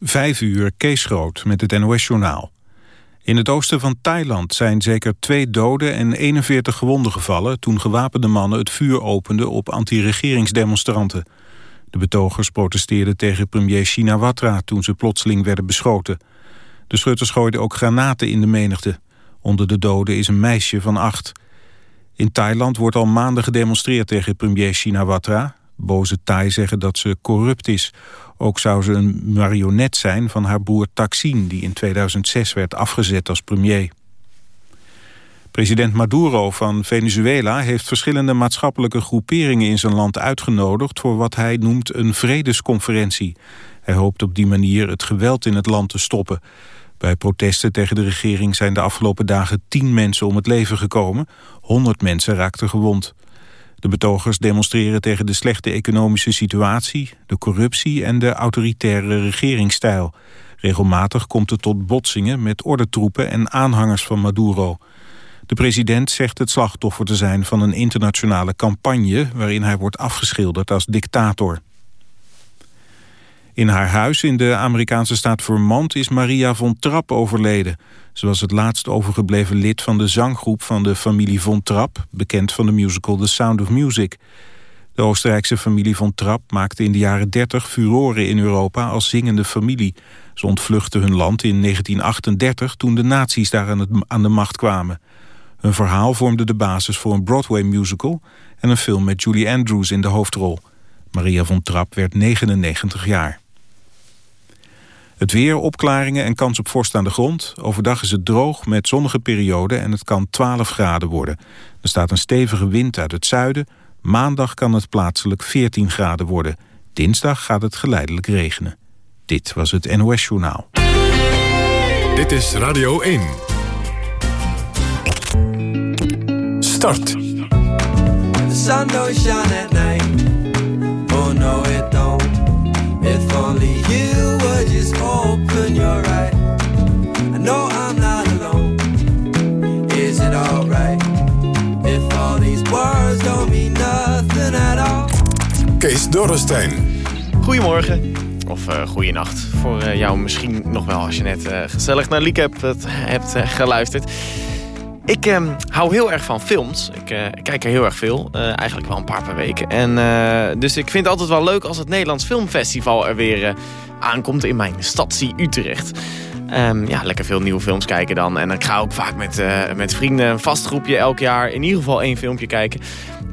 Vijf uur, Kees Groot met het NOS-journaal. In het oosten van Thailand zijn zeker twee doden en 41 gewonden gevallen... toen gewapende mannen het vuur openden op anti-regeringsdemonstranten. De betogers protesteerden tegen premier Shinawatra... toen ze plotseling werden beschoten. De schutters gooiden ook granaten in de menigte. Onder de doden is een meisje van acht. In Thailand wordt al maanden gedemonstreerd tegen premier Shinawatra. Boze Thai zeggen dat ze corrupt is... Ook zou ze een marionet zijn van haar broer Taksin... die in 2006 werd afgezet als premier. President Maduro van Venezuela heeft verschillende maatschappelijke groeperingen in zijn land uitgenodigd voor wat hij noemt een vredesconferentie. Hij hoopt op die manier het geweld in het land te stoppen. Bij protesten tegen de regering zijn de afgelopen dagen tien mensen om het leven gekomen. Honderd mensen raakten gewond. De betogers demonstreren tegen de slechte economische situatie, de corruptie en de autoritaire regeringsstijl. Regelmatig komt het tot botsingen met ordentroepen en aanhangers van Maduro. De president zegt het slachtoffer te zijn van een internationale campagne... waarin hij wordt afgeschilderd als dictator. In haar huis in de Amerikaanse staat Vermont is Maria von Trapp overleden. Ze was het laatst overgebleven lid van de zanggroep van de familie von Trapp... bekend van de musical The Sound of Music. De Oostenrijkse familie von Trapp maakte in de jaren 30 furoren in Europa als zingende familie. Ze ontvluchtten hun land in 1938 toen de nazi's daar aan, aan de macht kwamen. Hun verhaal vormde de basis voor een Broadway musical... en een film met Julie Andrews in de hoofdrol. Maria von Trapp werd 99 jaar. Het weer, opklaringen en kans op vorst aan de grond. Overdag is het droog met zonnige perioden en het kan 12 graden worden. Er staat een stevige wind uit het zuiden. Maandag kan het plaatselijk 14 graden worden. Dinsdag gaat het geleidelijk regenen. Dit was het NOS Journaal. Dit is Radio 1. Start. The sun don't shine at night. Oh no it only you would just open your eyes. I know I'm not alone. Is it alright? If all these words don't mean nothing at all. Kees Dorrestein. Goedemorgen. Of uh, goeienacht. Voor uh, jou misschien nog wel als je net uh, gezellig naar Liek hebt, hebt geluisterd. Ik uh, hou heel erg van films. Ik, uh, kijk er heel erg veel. Uh, eigenlijk wel een paar per week. En, dus ik vind het altijd wel leuk als het Nederlands Filmfestival er weer aankomt in mijn stadsie Utrecht. Um, ja, lekker veel nieuwe films kijken dan. En ik ga ook vaak met, met vrienden een vast groepje elk jaar in ieder geval één filmpje kijken.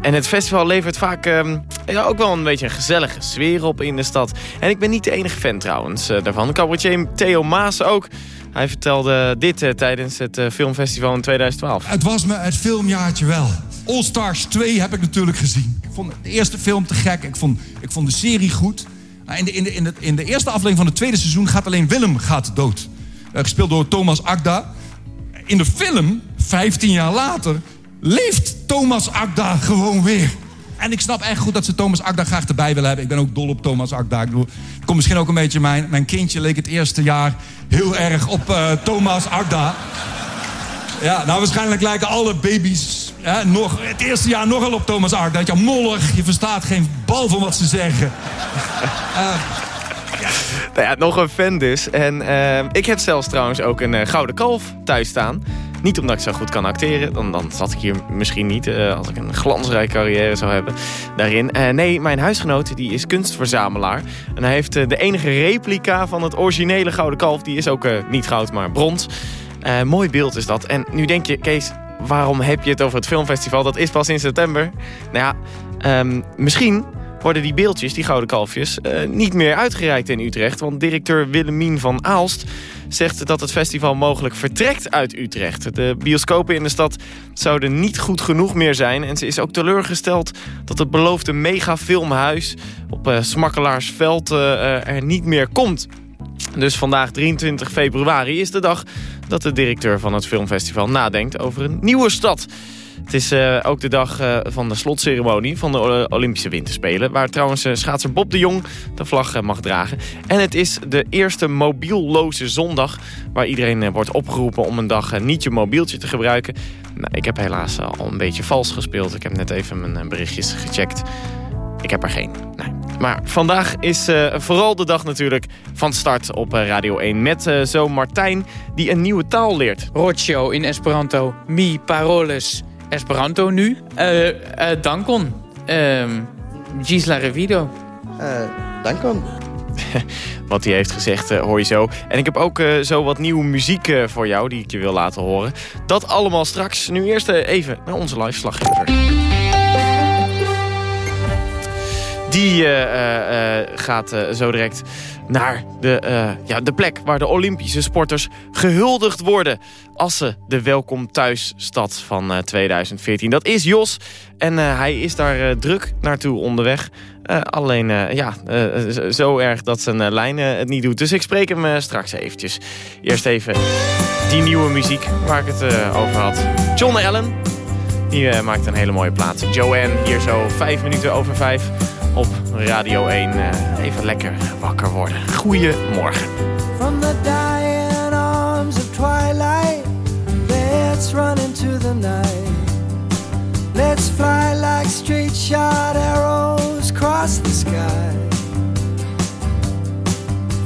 En het festival levert vaak um, ja, ook wel een beetje een gezellige sfeer op in de stad. En ik ben niet de enige fan trouwens daarvan. Cabaretier Theo Maas ook. Hij vertelde dit uh, tijdens het uh, filmfestival in 2012. Het was me het filmjaartje wel. All Stars 2 heb ik natuurlijk gezien. Ik vond de eerste film te gek. Ik vond, ik vond de serie goed. In de, in, de, in, de, in de eerste aflevering van het tweede seizoen gaat alleen Willem gaat dood. Uh, gespeeld door Thomas Akda. In de film, 15 jaar later, leeft Thomas Akda gewoon weer. En ik snap echt goed dat ze Thomas Akda graag erbij willen hebben. Ik ben ook dol op Thomas Akda. Ik bedoel, komt misschien ook een beetje mijn, mijn kindje leek het eerste jaar heel erg op uh, Thomas Akda. Ja, nou waarschijnlijk lijken alle baby's hè, nog, het eerste jaar nogal op Thomas Akda. Dat je mollig, je verstaat geen bal van wat ze zeggen. uh, ja. Nou ja, nog een fan dus. En uh, ik heb zelfs trouwens ook een uh, gouden kalf thuis staan. Niet omdat ik zo goed kan acteren. Dan, dan zat ik hier misschien niet uh, als ik een glansrijke carrière zou hebben daarin. nee, mijn huisgenoot die is kunstverzamelaar. En hij heeft de enige replica van het originele gouden kalf. Die is ook niet goud, maar brons. mooi beeld is dat. En nu denk je, Kees, waarom heb je het over het filmfestival? Dat is pas in september. Nou ja, um, misschien worden die beeldjes, die gouden kalfjes, uh, niet meer uitgereikt in Utrecht. Want directeur Willemien van Aalst zegt dat het festival mogelijk vertrekt uit Utrecht. De bioscopen in de stad zouden niet goed genoeg meer zijn. En ze is ook teleurgesteld dat het beloofde megafilmhuis op uh, Smakkelaarsveld uh, er niet meer komt. Dus vandaag 23 februari is de dag dat de directeur van het filmfestival nadenkt over een nieuwe stad. Het is uh, ook de dag uh, van de slotceremonie van de Olympische Winterspelen. Waar trouwens uh, schaatser Bob de Jong de vlag mag dragen. En het is de eerste mobielloze zondag. Waar iedereen wordt opgeroepen om een dag niet je mobieltje te gebruiken. Nou, ik heb helaas al een beetje vals gespeeld. Ik heb net even mijn berichtjes gecheckt. Ik heb er geen. Nee. Maar vandaag is vooral de dag natuurlijk van start op Radio 1... met uh, zo Martijn, die een nieuwe taal leert. Roccio in Esperanto, mi paroles Esperanto nu. dankon, Gisla Revido. dankon. wat hij heeft gezegd hoor je zo. En ik heb ook zo wat nieuwe muziek voor jou die ik je wil laten horen. Dat allemaal straks. Nu eerst even naar onze live slaggever. Die uh, uh, gaat uh, zo direct naar de, ja, de plek waar de Olympische sporters gehuldigd worden. Als ze de Welkom Thuisstad van 2014. Dat is Jos en hij is daar druk naartoe onderweg. alleen ja, zo erg dat zijn lijn het niet doet. Dus ik spreek hem straks eventjes. Eerst even die nieuwe muziek waar ik het over had. John Allen, die maakt een hele mooie plaats. Joanne, hier zo vijf minuten over vijf op Radio 1 uh, eh, even lekker wakker worden. Goedemorgen. From the dying arms of twilight, let's run into the night. Let's fly like straight shot arrows across the sky.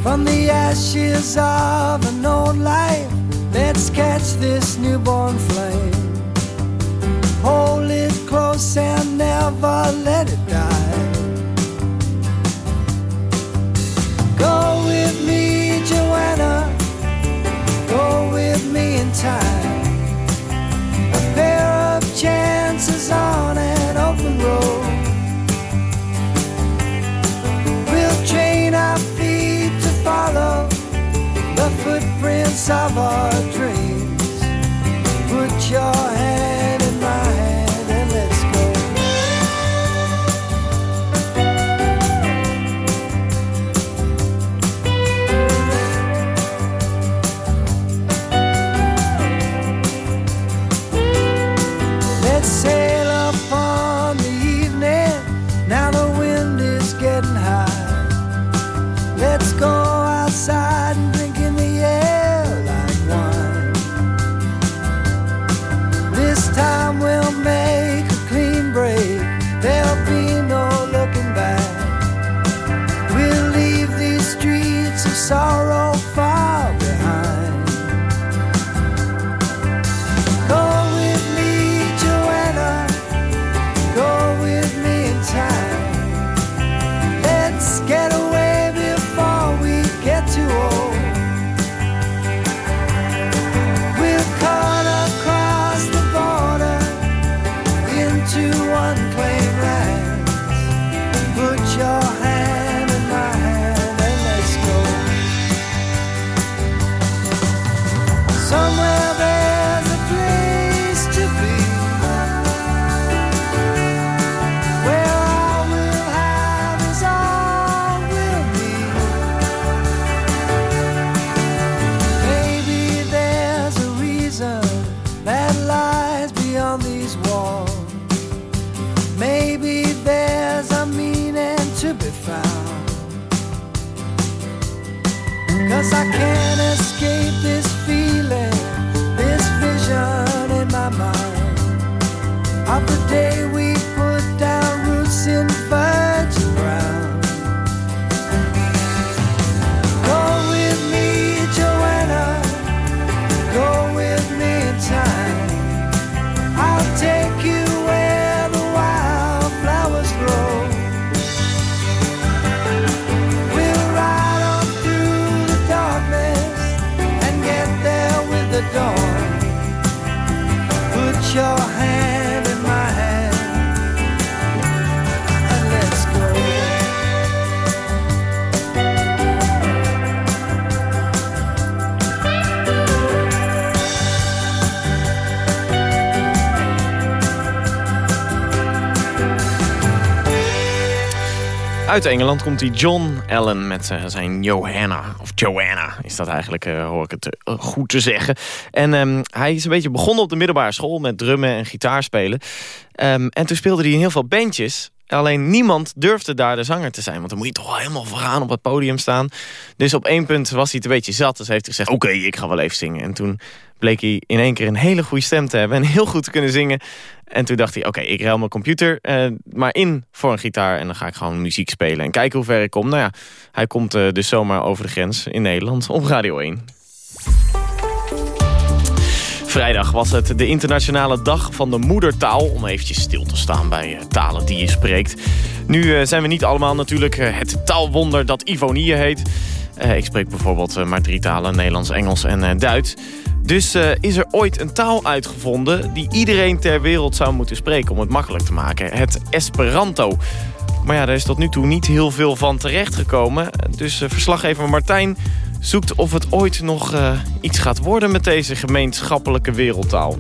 From the ashes of an old life, let's catch this newborn flame. Hold it close and never let it die. Go with me, Joanna. Go with me in time. A pair of chances on an open road. We'll train our feet to follow the footprints of our dreams. Put your hand of sorrow far Uit Engeland komt die John Allen met uh, zijn Johanna. Of Joanna is dat eigenlijk, uh, hoor ik het uh, goed te zeggen. En um, hij is een beetje begonnen op de middelbare school met drummen en gitaar spelen. Um, en toen speelde hij in heel veel bandjes. Alleen niemand durfde daar de zanger te zijn. Want dan moet je toch wel helemaal vooraan op het podium staan. Dus op één punt was hij een beetje zat. Dus heeft hij gezegd, oké, ik ga wel even zingen. En toen bleek hij in één keer een hele goede stem te hebben. En heel goed te kunnen zingen. En toen dacht hij, oké, ik ruil mijn computer uh, maar in voor een gitaar. En dan ga ik gewoon muziek spelen. En kijken hoe ver ik kom. Nou ja, hij komt uh, dus zomaar over de grens in Nederland op Radio 1. Vrijdag was het de internationale dag van de moedertaal... om eventjes stil te staan bij uh, talen die je spreekt. Nu zijn we niet allemaal natuurlijk het taalwonder dat Ivonie heet. ik spreek bijvoorbeeld maar drie talen, Nederlands, Engels en Duits. Dus is er ooit een taal uitgevonden die iedereen ter wereld zou moeten spreken om het makkelijk te maken. Het Esperanto. Maar ja, daar is tot nu toe niet heel veel van terechtgekomen. Dus verslaggever Martijn zoekt of het ooit nog uh, iets gaat worden met deze gemeenschappelijke wereldtaal.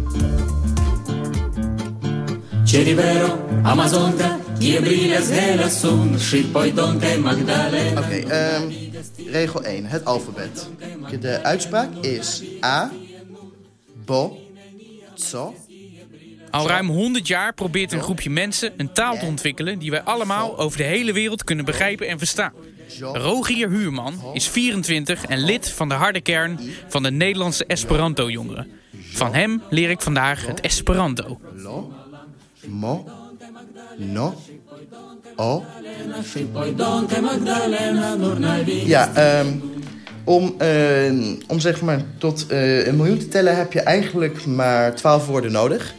Oké, okay, um, regel 1, het alfabet. De uitspraak is A, Bo, Tso. Al ruim 100 jaar probeert een groepje mensen een taal te ontwikkelen... die wij allemaal over de hele wereld kunnen begrijpen en verstaan. Rogier Huurman is 24 en lid van de harde kern van de Nederlandse Esperanto-jongeren. Van hem leer ik vandaag het Esperanto. Mo, no. Ja, um, om, uh, om zeg maar tot uh, een miljoen te tellen heb je eigenlijk maar twaalf woorden nodig.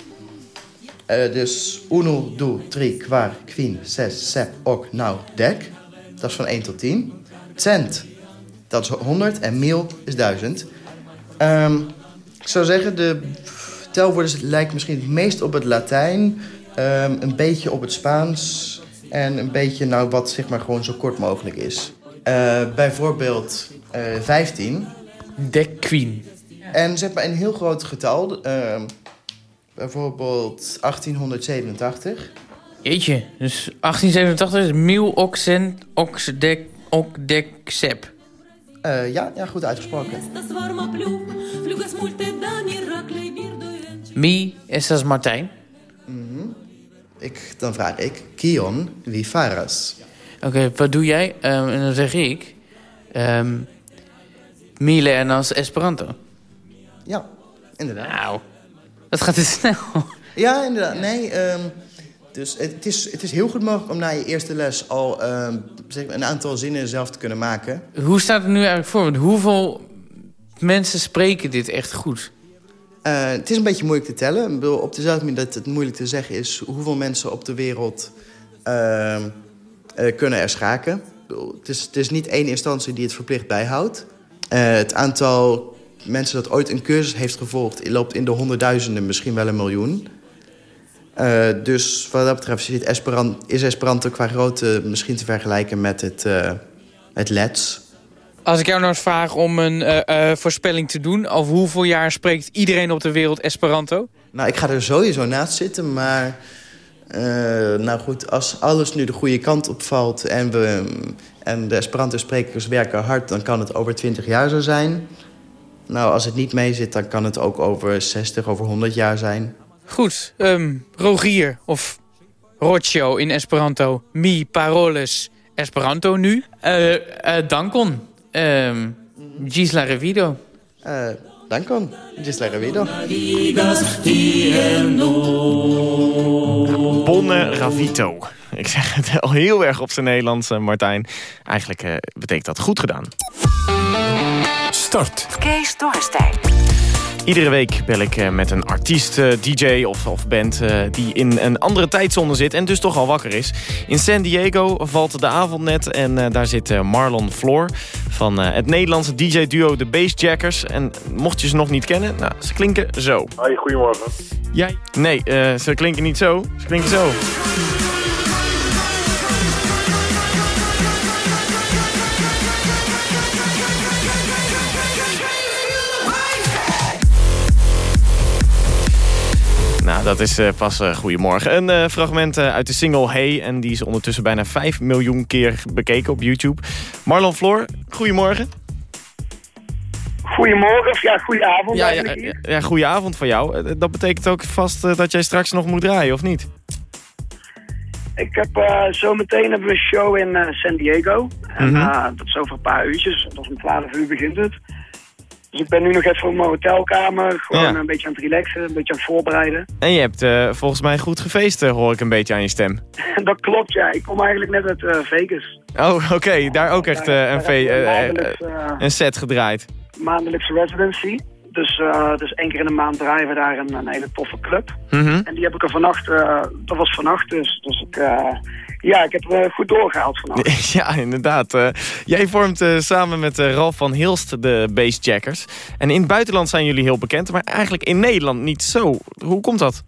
Uh, dus uno, do, tri, kwar, quin, zes, sep, ok, nou, dek. Dat is van 1 tot 10. Cent, dat is 100 en mil is 1000. Um, ik zou zeggen, de telwoorden lijken misschien het meest op het Latijn. Um, een beetje op het Spaans. En een beetje nou, wat zeg maar gewoon zo kort mogelijk is. Uh, bijvoorbeeld uh, 15. De Queen. En zeg maar een heel groot getal. Uh, bijvoorbeeld 1887. Jeetje, dus 1887 is mil oxen oxdek okdeksep. Uh, ja, ja, goed uitgesproken. Mi estas Martijn? Mm -hmm. ik, dan vraag ik, Kion wie faras? Oké, okay, wat doe jij? Um, en dan zeg ik... Um, Mile en als Esperanto. Ja, inderdaad. Nou, dat gaat te snel. Ja, inderdaad. Nee, um, dus het is, het is heel goed mogelijk om na je eerste les al um, zeg maar een aantal zinnen zelf te kunnen maken. Hoe staat het nu eigenlijk voor? Want hoeveel mensen spreken dit echt goed? Uh, het is een beetje moeilijk te tellen. Ik bedoel, op dezelfde manier dat het moeilijk te zeggen is... hoeveel mensen op de wereld uh, uh, kunnen er schaken. Bedoel, het, is, het is niet één instantie die het verplicht bijhoudt. Uh, het aantal mensen dat ooit een cursus heeft gevolgd... loopt in de honderdduizenden, misschien wel een miljoen. Uh, dus wat dat betreft is Esperanto, is Esperanto qua grootte misschien te vergelijken met het, uh, het Lets. Als ik jou nou eens vraag om een uh, voorspelling te doen... over hoeveel jaar spreekt iedereen op de wereld Esperanto? Nou, ik ga er sowieso naast zitten, maar... nou goed, als alles nu de goede kant opvalt en, we, en de Esperanto-sprekers werken hard... dan kan het over 20 jaar zo zijn. Nou, als het niet mee zit, dan kan het ook over 60, over 100 jaar zijn. Goed, um, Rogier of Roccio in Esperanto. Mi paroles Esperanto nu. Uh, uh, dankon. Um, Gisla Revido. Uh, dankon. Gisla Revido. Bonne Ravito. Ik zeg het al heel erg op zijn Nederlands, Martijn. Eigenlijk uh, betekent dat goed gedaan. Start. Kees Dorrestein. Iedere week bel ik eh, met een artiest, eh, DJ of, of band... Uh, die in een andere tijdzone zit en dus toch al wakker is. In San Diego valt de avond net en uh, daar zit Marlon Floor... van het Nederlandse DJ-duo The Bassjackers. En mocht je ze nog niet kennen, nou, ze klinken zo. Hoi, goedemorgen. Jij? Nee, ze klinken niet zo. Ze klinken zo. Dat is uh, pas uh, goedemorgen. Een uh, fragment uit de single Hey. En die is ondertussen bijna 5 miljoen keer bekeken op YouTube. Marlon Floor, goedemorgen. Goedemorgen, ja, goedenavond. Ja, ja, ja, ja goedenavond van jou. Dat betekent ook vast dat jij straks nog moet draaien, of niet? Ik heb zometeen hebben we een show in San Diego. En Mhm. dat is over een paar uurtjes. Dat is om 12 uur begint het. Dus ik ben nu nog even op mijn hotelkamer. Gewoon Ja. een beetje aan het relaxen, een beetje aan het voorbereiden. En je hebt eh, volgens mij goed gefeest, eh, hoor ik een beetje aan je stem. dat klopt, ja. Ik kom eigenlijk net uit eh, Vegas. Oh, oké. Daar ook echt een, maandelijks, een set gedraaid. maandelijkse residency. Dus, dus één keer in de maand draaien we daar een, een hele toffe club. Mhm. En die heb ik er vannacht, dat was vannacht dus. Dus ik, ja, ik heb eh, goed doorgehaald vannacht. Ja, inderdaad. eh. jij vormt eh, samen met Ralf van Hilst de Bassjackers. En in het buitenland zijn jullie heel bekend, maar eigenlijk in Nederland niet zo. Hoe komt dat?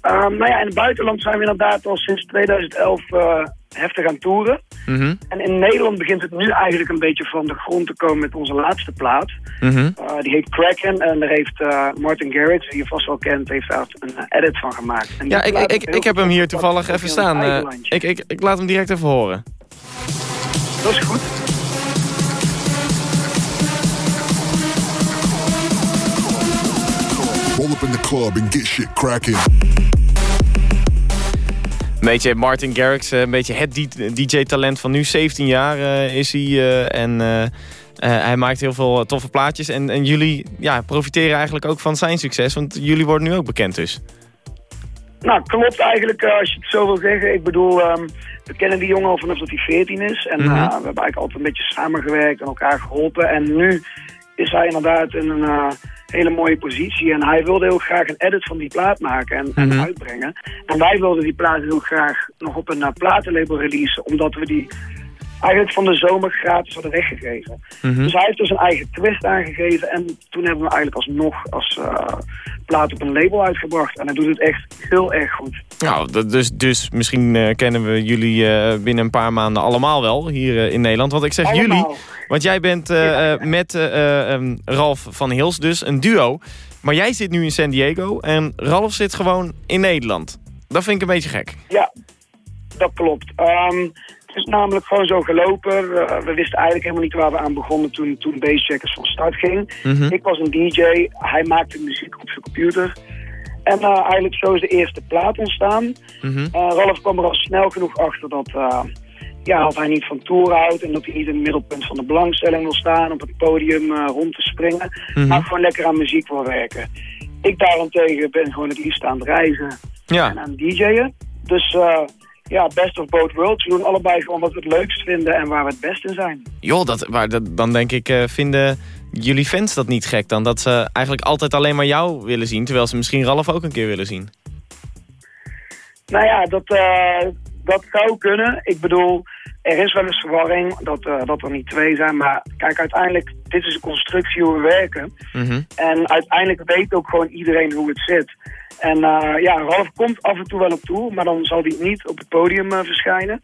Ehm, nou ja, in het buitenland zijn we inderdaad al sinds 2011 eh, heftig aan toeren. Mhm. En in Nederland begint het nu eigenlijk een beetje van de grond te komen met onze laatste plaat. Mhm. Eh, die heet Kraken en daar heeft eh, Martin Garrix, die je vast wel kent, heeft daar een eh, edit van gemaakt. En Ja, ik, ik, ik, heb hem hier toevallig even staan. eh. ik, ik, ik laat hem direct even horen. Dat is goed. Roll up in the club and get shit cracking. Een beetje Martin Garrix, eh, een beetje het DJ-talent van nu. 17 jaar eh, is hij. eh, en hij maakt heel veel toffe plaatjes. En, en jullie ja, profiteren eigenlijk ook van zijn succes. Want jullie worden nu ook bekend dus. Nou, klopt eigenlijk als je het zo wil zeggen. Ik bedoel, ehm, we kennen die jongen al vanaf dat hij 14 is. En Mhm. we hebben eigenlijk altijd een beetje samengewerkt en elkaar geholpen. En nu is hij inderdaad in een hele mooie positie. En hij wilde heel graag een edit van die plaat maken en, en Mhm. uitbrengen. En wij wilden die plaat heel graag nog op een uh, platenlabel releasen. Omdat we die eigenlijk van de zomer gratis hadden weggegeven. Mhm. Dus hij heeft er zijn eigen twist aangegeven. En toen hebben we eigenlijk alsnog als eh, plaat op een label uitgebracht. En hij doet het echt heel erg goed. Nou, dus, dus misschien eh, kennen we jullie eh, binnen een paar maanden allemaal wel hier in Nederland. Want ik zeg Allemaal. jullie, want jij bent met eh, eh, ehm, Ralf van Hils dus een duo. Maar jij zit nu in San Diego en Ralf zit gewoon in Nederland. Dat vind ik een beetje gek. Ja, dat klopt. Ehm, het is namelijk gewoon zo gelopen. We wisten eigenlijk helemaal niet waar we aan begonnen toen, toen Bassjackers van start ging. Mhm. Ik was een DJ, hij maakte muziek op zijn computer. En eh, eigenlijk zo is de eerste plaat ontstaan. Eh, Ralf kwam er al snel genoeg achter dat, eh, ja, dat hij niet van tour houdt... en dat hij niet in het middelpunt van de belangstelling wil staan... op het podium rond te springen, Mhm. maar gewoon lekker aan muziek wil werken. Ik daarentegen ben gewoon het liefst aan het reizen en aan het DJ'en. Dus ja, best of both worlds. We doen allebei gewoon wat we het leukst vinden en waar we het best in zijn. joh, dat, maar dat, dan denk ik, eh, vinden jullie fans dat niet gek dan? Dat ze eigenlijk altijd alleen maar jou willen zien, terwijl ze misschien Ralf ook een keer willen zien. Nou ja, dat, eh, dat zou kunnen. Ik bedoel, er is wel eens verwarring dat, eh, dat er niet twee zijn. Maar kijk, uiteindelijk, dit is een constructie hoe we werken. Mhm. En uiteindelijk weet ook gewoon iedereen hoe het zit. En eh, ja, Ralf komt af en toe wel op toe, maar dan zal hij niet op het podium eh, verschijnen.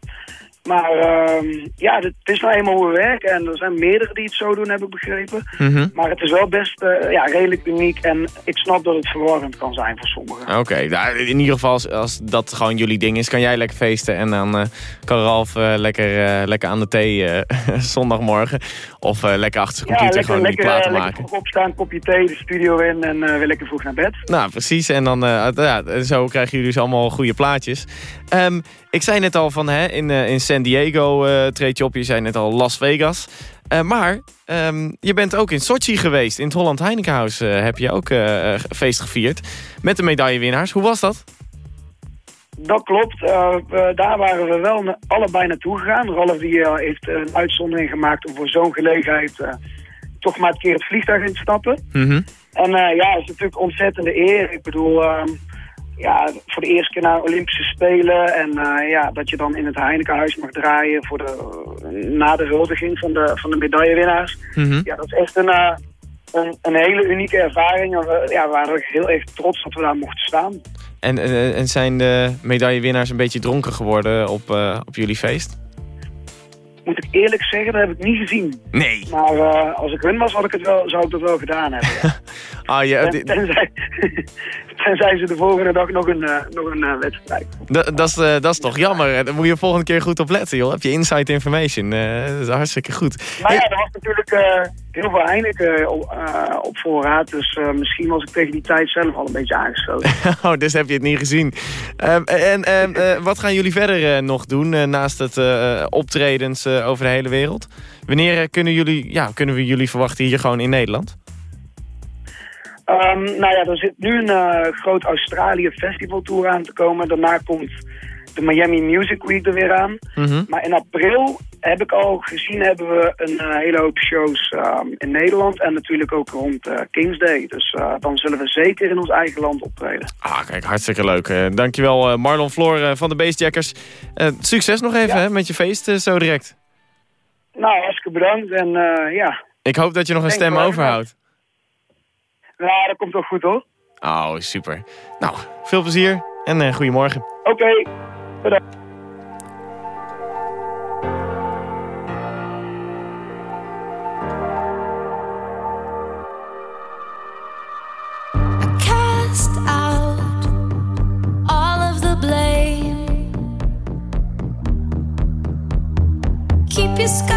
Maar ehm, ja, het is nou eenmaal hoe we werken. En er zijn meerdere die het zo doen, heb ik begrepen. Mhm. Maar het is wel best eh, ja, redelijk uniek. En ik snap dat het verwarrend kan zijn voor sommigen. Oké, nou, in ieder geval als, als dat gewoon jullie ding is, kan jij lekker feesten. En dan eh, kan Ralf eh, lekker, lekker aan de thee zondagmorgen. Of lekker achter zijn computer lekker, gewoon die lekker, platen eh, lekker maken. vroeg opstaan, kopje thee, de studio in en weer lekker vroeg naar bed. Nou, precies. En dan ja, zo krijgen jullie dus allemaal goede plaatjes. Ehm, ik zei net al van hè, in, eh, in San Diego eh treed je op. Je zei net al Las Vegas. Eh, maar ehm, je bent ook in Sochi geweest. In het Holland Heinekenhuis eh, heb je ook feest gevierd. Met de medaillewinnaars. Hoe was dat? Dat klopt. Daar waren we wel allebei naartoe gegaan. Ralf die, heeft een uitzondering gemaakt om voor zo'n gelegenheid toch maar een keer het vliegtuig in te stappen. Mhm. En ja, het is natuurlijk ontzettende eer. Ik bedoel, ehm, ja, voor de eerste keer naar Olympische Spelen. En eh, ja, dat je dan in het Heinekenhuis mag draaien voor de, na de huldiging van de, van de medaillewinnaars. Mhm. Ja, dat is echt een, eh, een, een hele unieke ervaring. We, ja, we waren heel erg trots dat we daar mochten staan. En, en, en zijn de medaillewinnaars een beetje dronken geworden op, eh, op jullie feest? Moet ik eerlijk zeggen, dat heb ik niet gezien. Nee. Maar eh, als ik hun was, had ik het wel, zou ik dat wel gedaan hebben. Ja. Ah, ja, Ten- tenzij, tenzij ze de volgende dag nog een, nog een wedstrijd. Dat is, dat is toch jammer. Daar moet je volgende keer goed op letten, joh. Heb je inside information. dat is hartstikke goed. Nou ja, er was natuurlijk heel veel Heineken op, op voorraad. Dus misschien was ik tegen die tijd zelf al een beetje aangesloten. oh, dus heb je het niet gezien. Ehm, en ehm, wat gaan jullie verder nog doen naast het optredens over de hele wereld? Wanneer kunnen, jullie, ja, kunnen we jullie verwachten hier gewoon in Nederland? Um, nou ja, er zit nu een uh, groot Australië festival tour aan te komen. Daarna komt de Miami Music Week er weer aan. Mhm. Maar in april heb ik al gezien, hebben we een uh, hele hoop shows um, in Nederland. En natuurlijk ook rond uh, Kings Day. Dus dan zullen we zeker in ons eigen land optreden. Ah, kijk, hartstikke leuk. dankjewel Marlon Floor van de Bassjackers. succes nog even hè, met je feest zo direct. Nou, hartstikke bedankt. En ja... Ik hoop dat je nog een stem overhoudt. Ja, dat komt wel goed hoor. Oh, super. Nou, veel plezier en uh, goedemorgen. Oké, okay. bedankt. Keep your scarred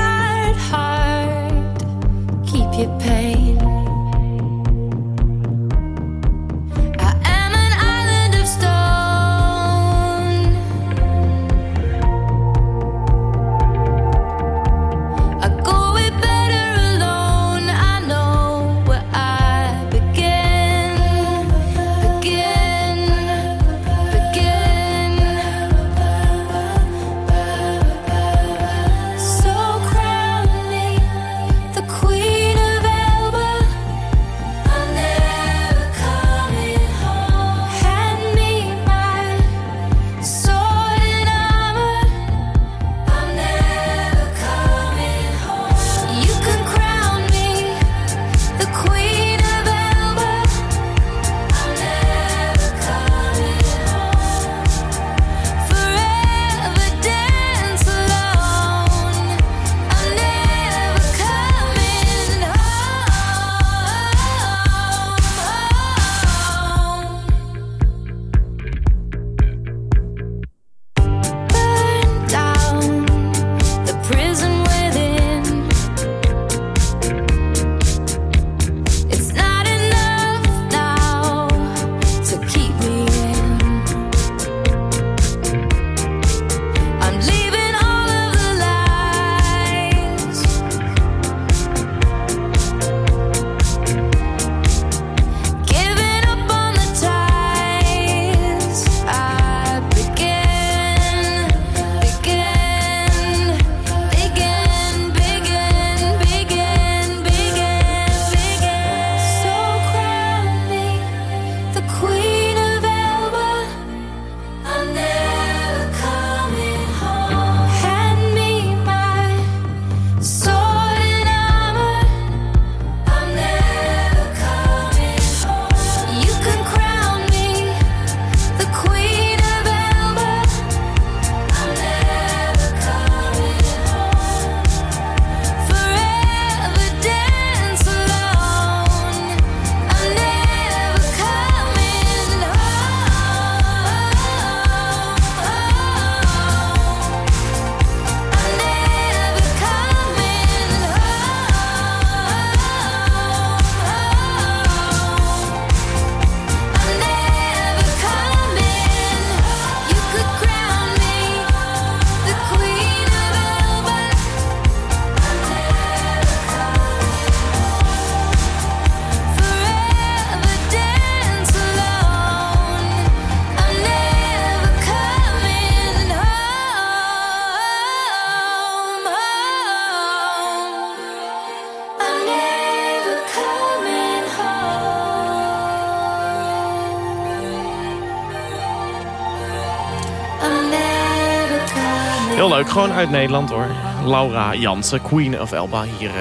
uit Nederland hoor. Laura Jansen, Queen of Elba, hier uh,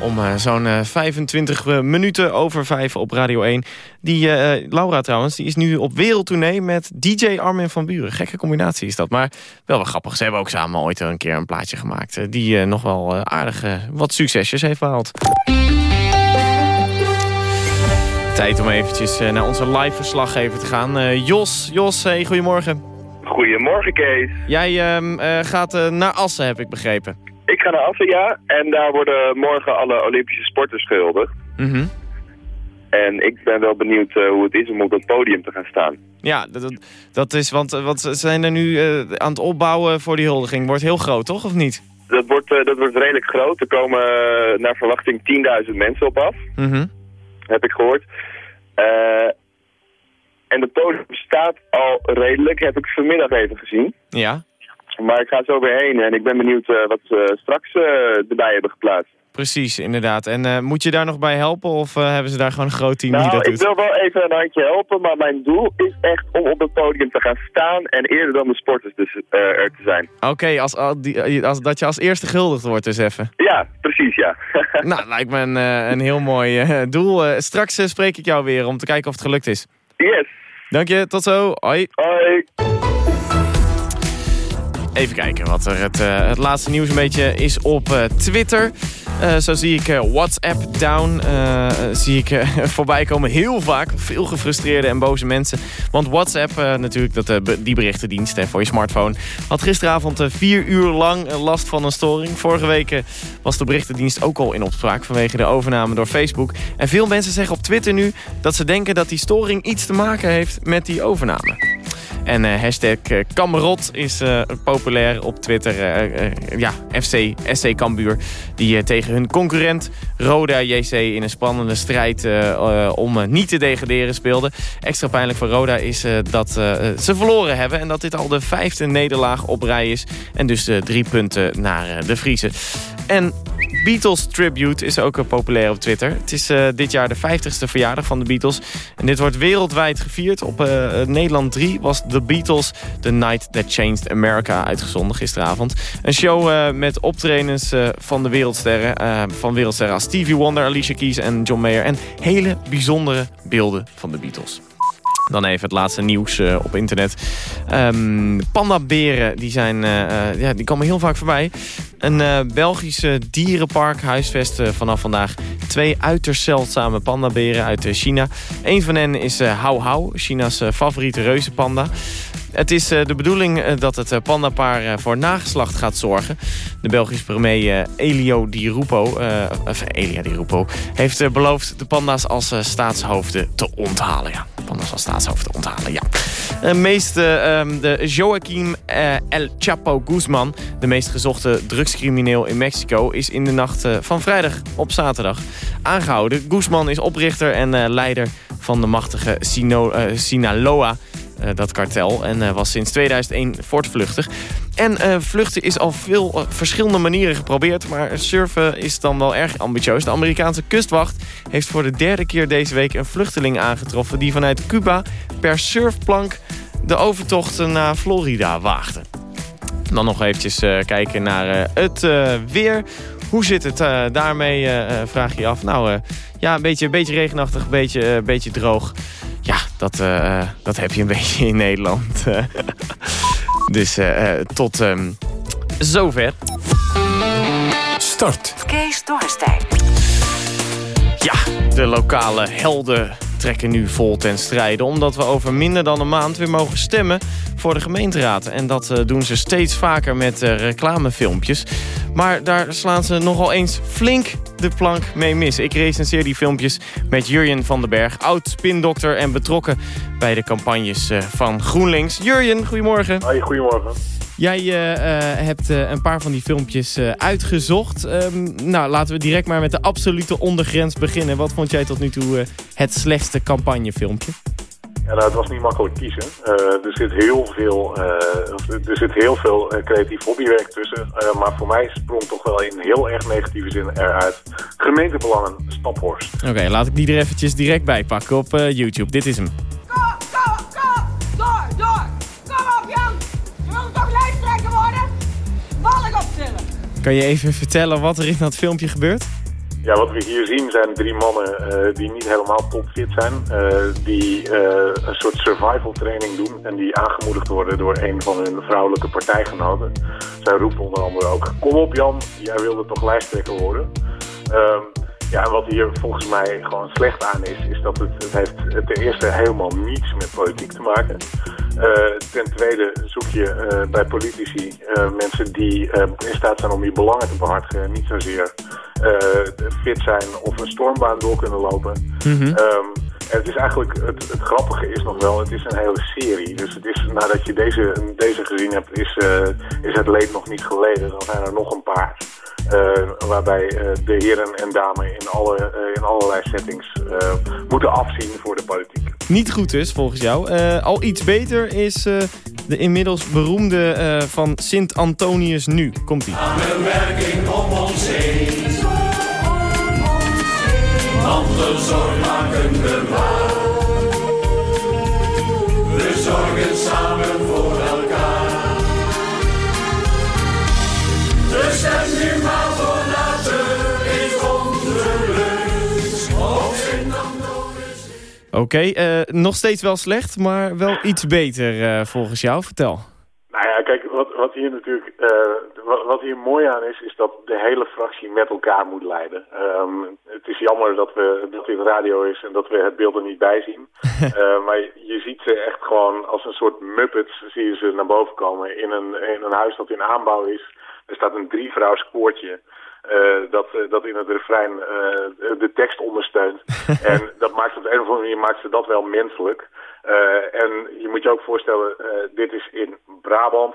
om uh, zo'n uh, 25 minuten over 5 op Radio 1. Die Laura trouwens, die is nu op wereldtournee met DJ Armin van Buren. Gekke combinatie is dat, maar wel wel grappig. Ze hebben ook samen ooit een keer een plaatje gemaakt... die nog wel aardig wat succesjes heeft behaald. Tijd om eventjes naar onze live verslaggever te gaan. Jos, Jos, hey, goedemorgen. Goedemorgen, Kees. Jij uh, gaat naar Assen, heb ik begrepen. Ik ga naar Assen, ja. En daar worden morgen alle Olympische sporters gehuldigd. Mm En ik ben wel benieuwd hoe het is om op dat podium te gaan staan. Ja, dat, dat is, want wat ze zijn er nu aan het opbouwen voor die huldiging. Wordt heel groot, toch? Of niet? Dat wordt, dat wordt redelijk groot. Er komen naar verwachting 10.000 mensen op af. Mm Heb ik gehoord. En het podium staat al redelijk, heb ik vanmiddag even gezien. Ja. Maar ik ga zo weer heen en ik ben benieuwd wat ze straks erbij hebben geplaatst. Precies, inderdaad. En uh, moet je daar nog bij helpen of uh, hebben ze daar gewoon een groot team nou, die dat ik wil wel even een handje helpen, maar mijn doel is echt om op het podium te gaan staan en eerder dan de sporters dus, uh, er te zijn. Oké, okay, als, als, dat je als eerste gehuldigd wordt dus even. Ja, precies, ja. nou, lijkt me een, een heel mooi doel. straks spreek ik jou weer om te kijken of het gelukt is. Yes. Dank je, tot zo. Hoi. Hoi. Even kijken wat er het, uh, het laatste nieuws een beetje is op uh, Twitter. Uh, zo zie ik WhatsApp down zie ik, voorbij komen. Heel vaak veel gefrustreerde en boze mensen. Want WhatsApp, natuurlijk dat, die berichtendienst voor je smartphone... had gisteravond vier uur lang last van een storing. Vorige week was de berichtendienst ook al in opspraak... vanwege de overname door Facebook. En veel mensen zeggen op Twitter nu dat ze denken dat die storing iets te maken heeft met die overname. En hashtag uh, is populair op Twitter. ja, FC, SC Cambuur. Die tegen hun concurrent Roda JC in een spannende strijd om niet te degraderen speelde. Extra pijnlijk voor Roda is dat ze verloren hebben. En dat dit al de vijfde nederlaag op rij is. En dus drie punten naar de Friese. En Beatles Tribute is ook populair op Twitter. Het is dit jaar de 50ste verjaardag van de Beatles. En dit wordt wereldwijd gevierd. Op Nederland 3 was The Beatles The Night That Changed America uitgezonden gisteravond. Een show met optredens van de wereldsterren. Van wereldsterren als Stevie Wonder, Alicia Keys en John Mayer. En hele bijzondere beelden van de Beatles. Dan even het laatste nieuws uh, op internet. Um, pandaberen, die, zijn, uh, ja, die komen heel vaak voorbij. Een Belgisch dierenpark huisvest vanaf vandaag twee uiterst zeldzame pandaberen uit China. Een van hen is Hau Hau, China's favoriete reuzenpanda. Het is de bedoeling dat het pandapaar voor nageslacht gaat zorgen. De Belgische premier Elio Di Rupo, of Elia Di Rupo heeft beloofd de panda's als staatshoofden te onthalen. Ja, panda's als staatshoofd te onthalen, ja. Um, de Joaquim uh, El Chapo Guzman, de meest gezochte drugscrimineel in Mexico... is in de nacht uh, van vrijdag op zaterdag aangehouden. Guzman is oprichter en uh, leider van de machtige Sino, Sinaloa... Dat kartel. En was sinds 2001 voortvluchtig. En vluchten is al veel verschillende manieren geprobeerd. Maar surfen is dan wel erg ambitieus. De Amerikaanse kustwacht heeft voor de derde keer deze week een vluchteling aangetroffen... die vanuit Cuba per surfplank de overtocht naar Florida waagde. Dan nog eventjes kijken naar het weer. Hoe zit het daarmee, vraag je je af. Nou, ja, een beetje, een beetje regenachtig, een beetje, beetje droog. Ja, dat, dat heb je een beetje in Nederland. dus tot um, zover. Start. Kees Dorrestein. Ja, de lokale helden trekken nu vol ten strijde... omdat we over minder dan een maand weer mogen stemmen voor de gemeenteraad. En dat uh, doen ze steeds vaker met uh, reclamefilmpjes. Maar daar slaan ze nogal eens flink de plank mee mis. Ik recenseer die filmpjes met Jurjen van den Berg, oud-spindokter en betrokken bij de campagnes uh, van GroenLinks. Jurjen, goedemorgen. Hoi, goedemorgen. Jij uh, hebt uh, een paar van die filmpjes uitgezocht. Um, nou, laten we direct maar met de absolute ondergrens beginnen. Wat vond jij tot nu toe het slechtste campagnefilmpje? Ja, nou, het was niet makkelijk kiezen. er zit heel veel, er zit heel veel creatief hobbywerk tussen. maar voor mij sprong toch wel in heel erg negatieve zin eruit. Gemeentebelangen, Staphorst. Oké, okay, laat ik die er eventjes direct bij pakken op YouTube. Dit is hem. Kan je even vertellen wat er in dat filmpje gebeurt? Ja, wat we hier zien zijn drie mannen uh, die niet helemaal topfit zijn. Uh, die uh, een soort survival training doen en die aangemoedigd worden door een van hun vrouwelijke partijgenoten. Zij roept onder andere ook, kom op Jan, jij wilde toch lijsttrekker worden? Ehm, Ja, wat hier volgens mij gewoon slecht aan is, is dat het, het heeft ten eerste helemaal niets met politiek te maken. Uh, ten tweede zoek je uh, bij politici uh, mensen die in staat zijn om je belangen te behartigen. Niet zozeer fit zijn of een stormbaan door kunnen lopen. Mm -hmm. um, en het is eigenlijk, het, het, grappige is nog wel, het is een hele serie. Dus het is, nadat je deze, deze gezien hebt, is, is het leed nog niet geleden. Dan zijn er nog een paar. Uh, waarbij uh, de heren en dames in, alle, uh, in allerlei settings moeten afzien voor de politiek. Niet goed dus, volgens jou. al iets beter is de inmiddels beroemde van Sint Antonius nu. Komt-ie. werking om ons heen. De zorg maken we waar. We zorgen samen voor elkaar. De stem nu maar voor later is Oké, okay, uh, nog steeds wel slecht, maar wel iets beter uh, volgens jou. Vertel. Nou ja, kijk, wat, wat hier natuurlijk uh, wat, wat, hier mooi aan is, is dat de hele fractie met elkaar moet leiden. Um, het is jammer dat, we, dat dit radio is en dat we het beeld er niet bij zien. maar je ziet ze echt gewoon als een soort muppets, zie je ze naar boven komen in een, in een huis dat in aanbouw is. Er staat een drievrouws koortje. Uh, dat, uh, dat in het refrein uh, de tekst ondersteunt. en dat maakt op de een of andere manier maakt ze dat wel menselijk. en je moet je ook voorstellen, dit is in Brabant.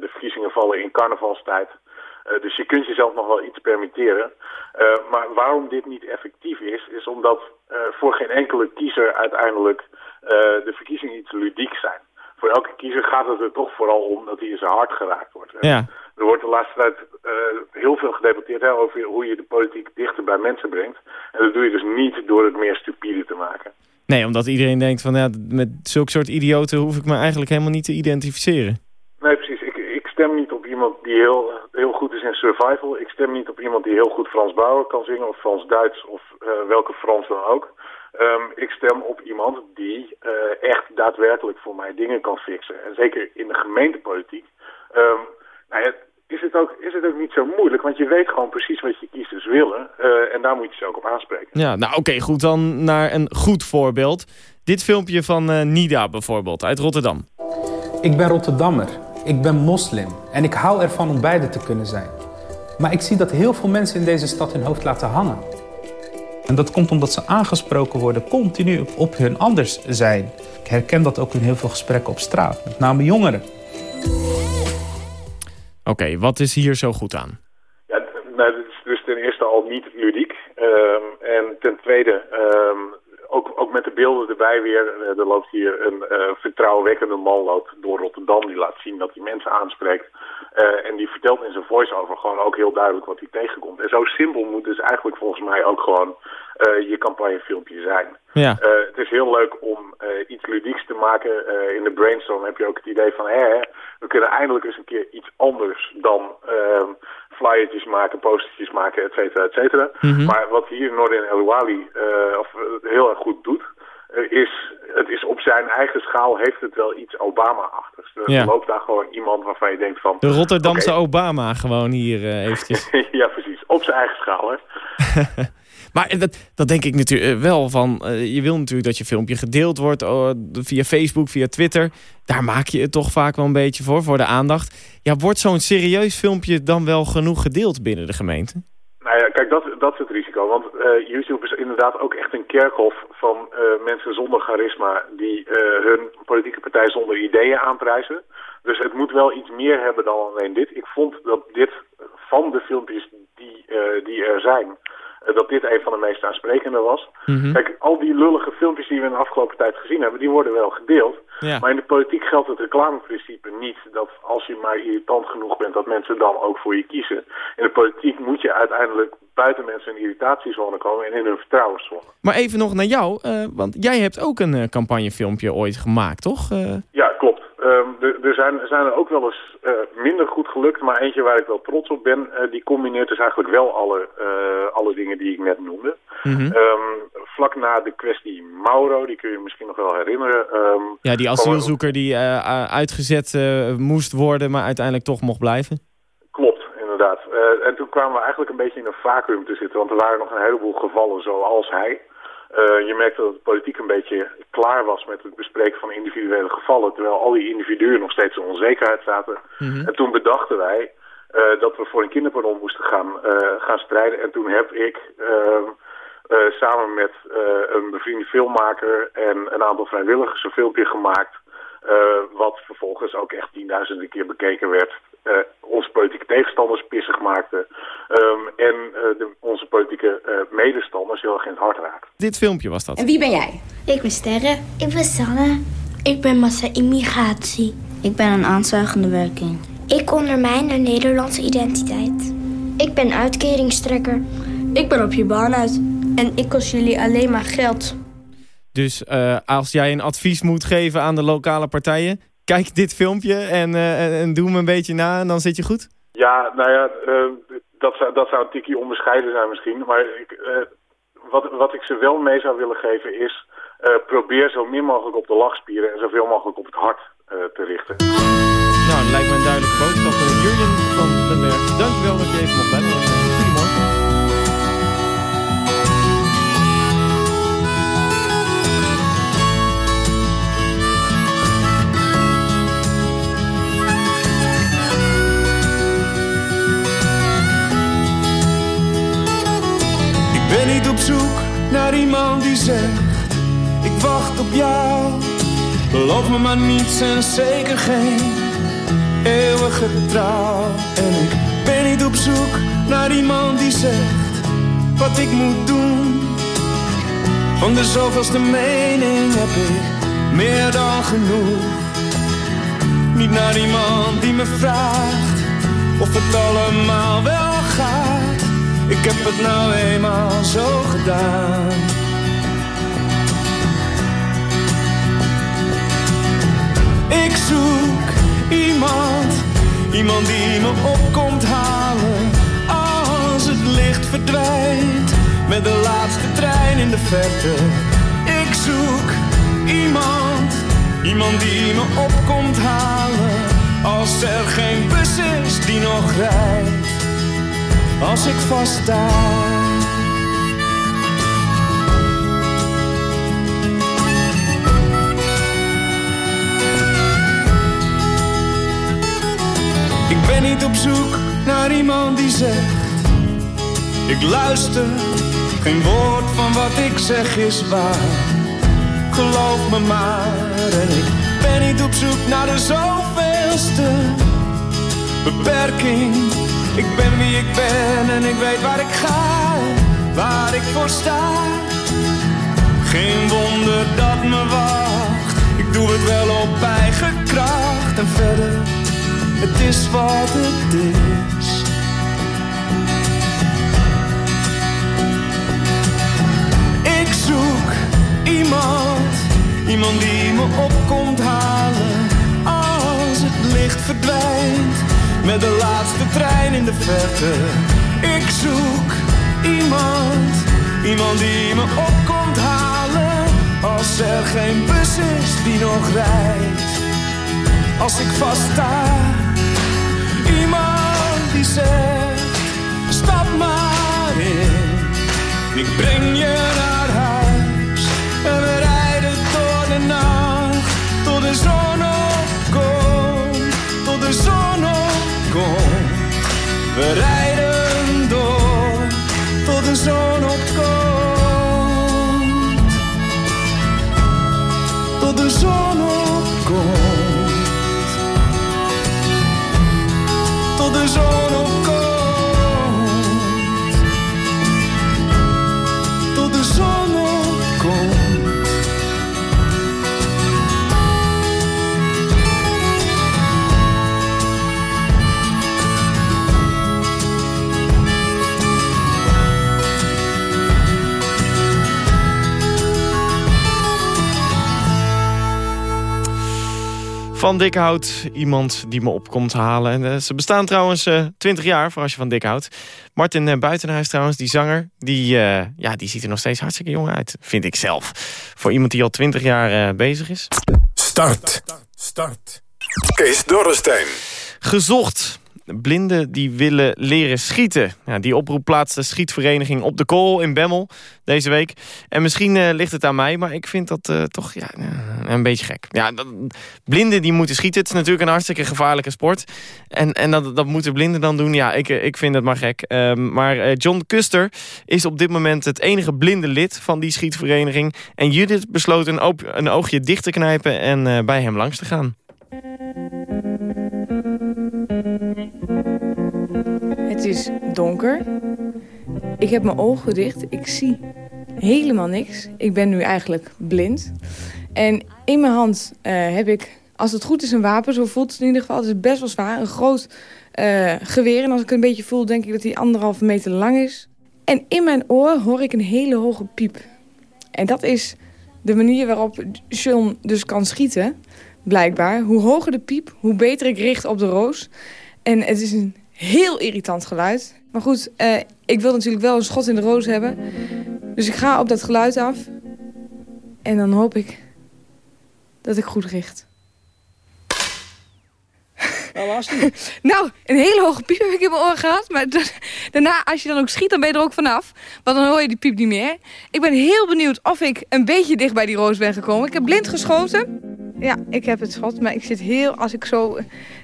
de verkiezingen vallen in carnavalstijd. dus je kunt jezelf nog wel iets permitteren. maar waarom dit niet effectief is, is omdat voor geen enkele kiezer uiteindelijk de verkiezingen iets ludiek zijn. Voor elke kiezer gaat het er toch vooral om dat hij in zijn hart geraakt wordt. Ja. Er wordt de laatste tijd uh, heel veel gedebatteerd hè, over hoe je de politiek dichter bij mensen brengt. En dat doe je dus niet door het meer stupide te maken. Nee, omdat iedereen denkt van ja, met zulke soort idioten hoef ik me eigenlijk helemaal niet te identificeren. Nee, precies. Ik, ik stem niet op iemand die heel, heel goed is in survival. Ik stem niet op iemand die heel goed Frans Bauer kan zingen of Frans-Duits of uh, welke Frans dan ook. Um, ik stem op iemand die uh, echt daadwerkelijk voor mij dingen kan fixen. En zeker in de gemeentepolitiek. Um, nou ja, is het, ook, is het ook niet zo moeilijk, want je weet gewoon precies wat je kiezers willen. Uh, en daar moet je ze ook op aanspreken. Ja, nou oké, goed. Dan naar een goed voorbeeld. Dit filmpje van uh, Nida bijvoorbeeld, uit Rotterdam. Ik ben Rotterdammer. Ik ben moslim. En ik hou ervan om beide te kunnen zijn. Maar ik zie dat heel veel mensen in deze stad hun hoofd laten hangen. En dat komt omdat ze aangesproken worden continu op hun anders zijn. Ik herken dat ook in heel veel gesprekken op straat, met name jongeren. Oké, wat is hier zo goed aan? Ja, nou, het is dus ten eerste al niet ludiek. Um, en ten tweede, um, ook, ook met de beelden erbij weer. Uh, er loopt hier een uh, vertrouwenwekkende man loopt door Rotterdam. Die laat zien dat hij mensen aanspreekt. Uh, en die vertelt in zijn voice-over gewoon ook heel duidelijk wat hij tegenkomt. En zo simpel moet dus eigenlijk volgens mij ook gewoon je campagnefilmpje zijn. Ja. het is heel leuk om iets ludieks te maken. in de brainstorm heb je ook het idee van... Hé, we kunnen eindelijk eens een keer iets anders dan ehm, flyertjes maken, postertjes maken, et cetera, et cetera. Mm -hmm. Maar wat hier Noordin El Wali of, heel erg goed doet, is, het is op zijn eigen schaal heeft het wel iets Obama-achtigs. Er ja. loopt daar gewoon iemand waarvan je denkt van... De Rotterdamse okay. Obama gewoon hier uh, eventjes. ja, precies. Op zijn eigen schaal, hè. maar dat, dat denk ik natuurlijk wel van... Uh, je wil natuurlijk dat je filmpje gedeeld wordt uh, via Facebook, via Twitter. Daar maak je het toch vaak wel een beetje voor, voor de aandacht. Ja, wordt zo'n serieus filmpje dan wel genoeg gedeeld binnen de gemeente? Nou ja, kijk, dat, dat is het risico. Want uh, YouTube is inderdaad ook echt een kerkhof van mensen zonder charisma... die hun politieke partij zonder ideeën aanprijzen. Dus het moet wel iets meer hebben dan alleen dit. Ik vond dat dit van de filmpjes die, die er zijn... dat dit een van de meest aansprekende was. Mm -hmm. Kijk, al die lullige filmpjes die we in de afgelopen tijd gezien hebben... die worden wel gedeeld. Ja. Maar in de politiek geldt het reclameprincipe niet dat als je maar irritant genoeg bent dat mensen dan ook voor je kiezen. In de politiek moet je uiteindelijk buiten mensen in irritatiezone komen en in hun vertrouwenszone. Maar even nog naar jou, uh, want jij hebt ook een uh, campagnefilmpje ooit gemaakt, toch? Uh... Ja, klopt. Um, er zijn, zijn er ook wel eens minder goed gelukt, maar eentje waar ik wel trots op ben, die combineert dus eigenlijk wel alle, alle dingen die ik net noemde. Mm -hmm. um, vlak na de kwestie Mauro, die kun je misschien nog wel herinneren. Um, ja, die asielzoeker die uitgezet moest worden, maar uiteindelijk toch mocht blijven. Klopt, inderdaad. En toen kwamen we eigenlijk een beetje in een vacuüm te zitten. Want er waren nog een heleboel gevallen zoals hij. Je merkte dat de politiek een beetje klaar was met het bespreken van individuele gevallen. Terwijl al die individuen nog steeds in onzekerheid zaten. Mhm. En toen bedachten wij dat we voor een kinderpardon moesten gaan, gaan strijden. En toen heb ik ehm, samen met een bevriende filmmaker en een aantal vrijwilligers een filmpje gemaakt... wat vervolgens ook echt tienduizenden keer bekeken werd onze politieke tegenstanders pissig maakten. Um, en uh, de, onze politieke uh, medestanders heel erg in het hart raakten. Dit filmpje was dat. En wie ben jij? Ik ben Sterre. Ik ben Sanne. Ik ben massa immigratie. Ik ben een aanzuigende werking. Ik ondermijn een Nederlandse identiteit. Ik ben uitkeringstrekker. Ik ben op je baan uit. En ik kost jullie alleen maar geld. Dus uh, als jij een advies moet geven aan de lokale partijen kijk dit filmpje en, uh, en doe me een beetje na en dan zit je goed? Ja, nou ja, uh, dat, zou, dat zou een tikje onbescheiden zijn misschien. Maar ik, uh, wat, wat ik ze wel mee zou willen geven is... probeer zo min mogelijk op de lachspieren en zoveel mogelijk op het hart te richten. Nou, dat lijkt me een duidelijke boodschap. Jurjen van den Berg, dankjewel dat je even mocht zoek naar iemand die zegt: Ik wacht op jou. Beloof me maar niets en zeker geen eeuwige trouw. En ik ben niet op zoek naar iemand die zegt wat ik moet doen. Van de zoveelste mening heb ik meer dan genoeg. Niet naar iemand die me vraagt of het allemaal wel gaat ik heb het nou eenmaal zo gedaan. Ik zoek iemand, iemand die me op komt halen. Als het licht verdwijnt, met de laatste trein in de verte. Ik zoek iemand, iemand die me op komt halen. Als er geen bus is die nog rijdt als ik vaststa. Ik ben niet op zoek naar iemand die zegt: Ik luister, geen woord van wat ik zeg is waar. Geloof me maar, en ik ben niet op zoek naar de zoveelste beperking ik ben wie ik ben en ik weet waar ik ga, waar ik voor sta. Geen wonder dat me wacht, ik doe het wel op eigen kracht. En verder, het is wat het is. Ik zoek iemand, iemand die me op komt halen. Als het licht verdwijnt met de laatste trein in de verte. Ik zoek iemand, iemand die me op komt halen. Als er geen bus is die nog rijdt, als ik vaststa. Iemand die zegt, stap maar in, ik breng je naar huis. En we rijden door de nacht, tot de zon opkomt, tot de zon opkomt komt. We rijden door tot de zon opkomt. Tot de zon opkomt. Tot de zon opkomt. Van Dikhout, iemand die me op komt halen. En, uh, ze bestaan trouwens uh, eh, 20 jaar, voor als je van Dikhout. Martin uh, Buitenhuis trouwens, die zanger, die, ja, die ziet er nog steeds hartstikke jong uit. Vind ik zelf. Voor iemand die al 20 jaar bezig is. Start. Start. Kees Dorrestein. Gezocht blinden die willen leren schieten. Ja, die oproep plaatst de schietvereniging op de kool in Bemmel deze week. En misschien uh, ligt het aan mij, maar ik vind dat uh, toch ja, een beetje gek. Ja, dat, blinden die moeten schieten. Het is natuurlijk een hartstikke gevaarlijke sport. En, en dat, dat moeten blinden dan doen. Ja, ik, ik vind het maar gek. Um, maar John Kuster is op dit moment het enige blinde lid van die schietvereniging. En Judith besloot een, een oogje dicht te knijpen en bij hem langs te gaan. Het is donker. Ik heb mijn ogen dicht. Ik zie helemaal niks. Ik ben nu eigenlijk blind. En in mijn hand uh, heb ik, als het goed is, een wapen. Zo voelt het in ieder geval. Het is best wel zwaar. Een groot uh, geweer. En als ik het een beetje voel, denk ik dat hij anderhalve meter lang is. En in mijn oor hoor ik een hele hoge piep. En dat is de manier waarop John dus kan schieten, blijkbaar. Hoe hoger de piep, hoe beter ik richt op de roos. En het is een heel irritant geluid. Maar goed, eh, ik wil natuurlijk wel een schot in de roos hebben. Dus ik ga op dat geluid af. En dan hoop ik dat ik goed richt. nou, een hele hoge piep heb ik in mijn oor gehad. Maar daarna, als je dan ook schiet, dan ben je er ook vanaf. Want dan hoor je die piep niet meer. Ik ben heel benieuwd of ik een beetje dicht bij die roos ben gekomen. Ik heb blind geschoten. Ja, ik heb het schot. Maar ik zit heel, als ik zo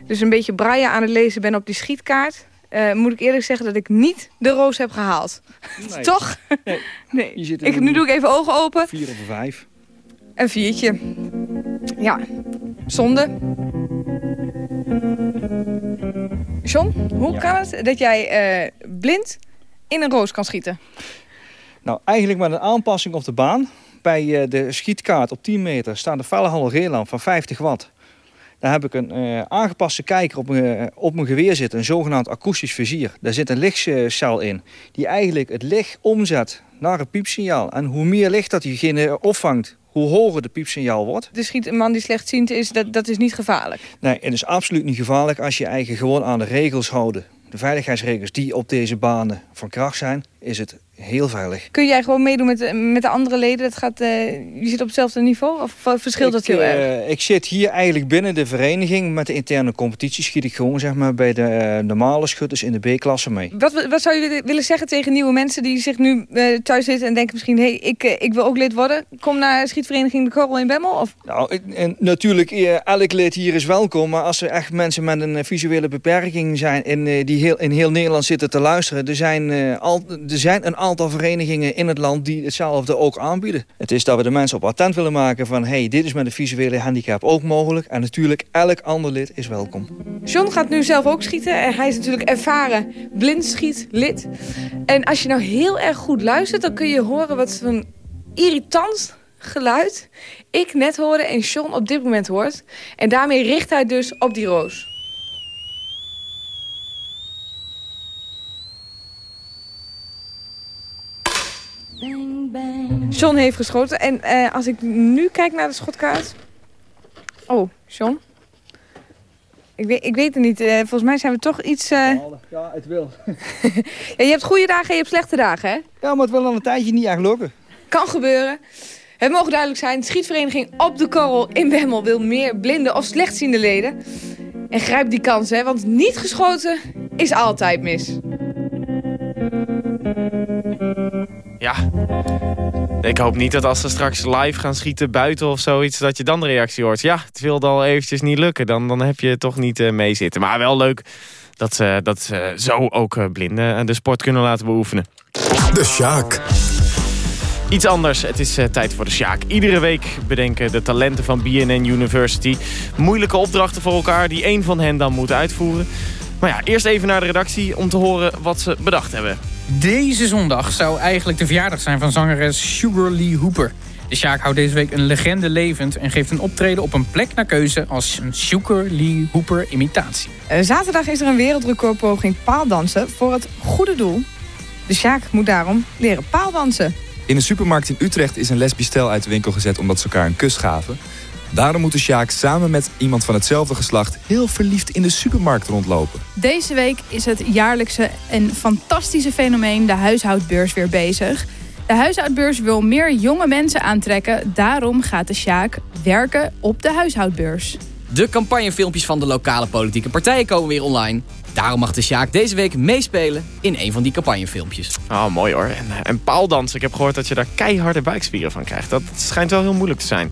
dus een beetje braille aan het lezen ben op die schietkaart... Uh, moet ik eerlijk zeggen dat ik niet de roos heb gehaald. Nee. Toch? Nee. nee. Ik, nu doe ik even ogen open. Vier of vijf. Een viertje. Ja, zonde. John, hoe kan het dat jij uh, blind in een roos kan schieten? Nou, eigenlijk met een aanpassing op de baan. Bij uh, de schietkaart op 10 meter staat de felhandel Reeland van 50 watt. Daar heb ik een uh, aangepaste kijker op mijn, op mijn geweer zitten, een zogenaamd akoestisch vizier. Daar zit een lichtcel in, die eigenlijk het licht omzet naar een piepsignaal. En hoe meer licht dat diegene opvangt, hoe hoger de piepsignaal wordt. Dus schiet een man die slechtziend is, dat, dat is niet gevaarlijk? Nee, het is absoluut niet gevaarlijk als je eigen gewoon aan de regels houden. De veiligheidsregels die op deze banen van kracht zijn, is het heel veilig. Kun jij gewoon meedoen met, met de andere leden? Dat gaat, uh, je zit op hetzelfde niveau of verschilt dat heel uh, erg? Ik zit hier eigenlijk binnen de vereniging. Met de interne competitie schiet ik gewoon zeg maar, bij de uh, normale schutters in de B-klasse mee. Wat, wat zou je willen zeggen tegen nieuwe mensen die zich nu thuis zitten en denken misschien... hé, hey, ik, ik wil ook lid worden. Kom naar schietvereniging De Korrel in Bemmel? Of? Nou, en natuurlijk, elk lid hier is welkom. Maar als er echt mensen met een visuele beperking zijn... en die heel, in heel Nederland zitten te luisteren... er zijn, al, er zijn een aantal verenigingen in het land die hetzelfde ook aanbieden. Het is dat we de mensen op attent willen maken van... hey, dit is met een visuele handicap ook mogelijk. En natuurlijk, elk ander lid is welkom. John gaat nu zelf ook schieten. Hij is natuurlijk ervaren blindschietlid. En als je nou heel erg goed luistert... dan kun je horen wat voor een irritant geluid ik net hoorde en John op dit moment hoort. En daarmee richt hij dus op die roos. John heeft geschoten. En uh, als ik nu kijk naar de schotkaart... Oh, John. Ik weet, ik weet het niet. Uh, volgens mij zijn we toch iets... Uh... Ja, het wil. ja, je hebt goede dagen en je hebt slechte dagen, hè? Ja, maar het wil al een tijdje niet echt lukken. Kan gebeuren. Het mogen duidelijk zijn. De schietvereniging Op de Korrel in Wemmel wil meer blinde of slechtziende leden. En grijp die kans, hè. Want niet geschoten is altijd mis. Ja, ik hoop niet dat als ze straks live gaan schieten buiten of zoiets... dat je dan de reactie hoort. Ja, het wilde al eventjes niet lukken. Dan, dan heb je toch niet uh, mee zitten. Maar wel leuk dat ze, dat ze zo ook uh, blinden de sport kunnen laten beoefenen. De Sjaak. Iets anders, het is uh, tijd voor de Sjaak. Iedere week bedenken de talenten van BNN University... moeilijke opdrachten voor elkaar die één van hen dan moet uitvoeren. Maar ja, eerst even naar de redactie om te horen wat ze bedacht hebben. Deze zondag zou eigenlijk de verjaardag zijn van zangeres Sugar Lee Hooper. De Sjaak houdt deze week een legende levend en geeft een optreden op een plek naar keuze als een Sugar Lee Hooper imitatie. Eh, zaterdag is er een wereldrecordpoging paaldansen voor het goede doel. De Sjaak moet daarom leren paaldansen. In een supermarkt in Utrecht is een lesbisch stel uit de winkel gezet omdat ze elkaar een kus gaven. Daarom moet de Sjaak samen met iemand van hetzelfde geslacht heel verliefd in de supermarkt rondlopen. Deze week is het jaarlijkse en fantastische fenomeen de huishoudbeurs weer bezig. De huishoudbeurs wil meer jonge mensen aantrekken. Daarom gaat de Sjaak werken op de huishoudbeurs. De campagnefilmpjes van de lokale politieke partijen komen weer online. Daarom mag de Sjaak deze week meespelen in een van die campagnefilmpjes. Oh, mooi hoor. En, eh, en paaldansen. Ik heb gehoord dat je daar keiharde buikspieren van krijgt. Dat schijnt wel heel moeilijk te zijn.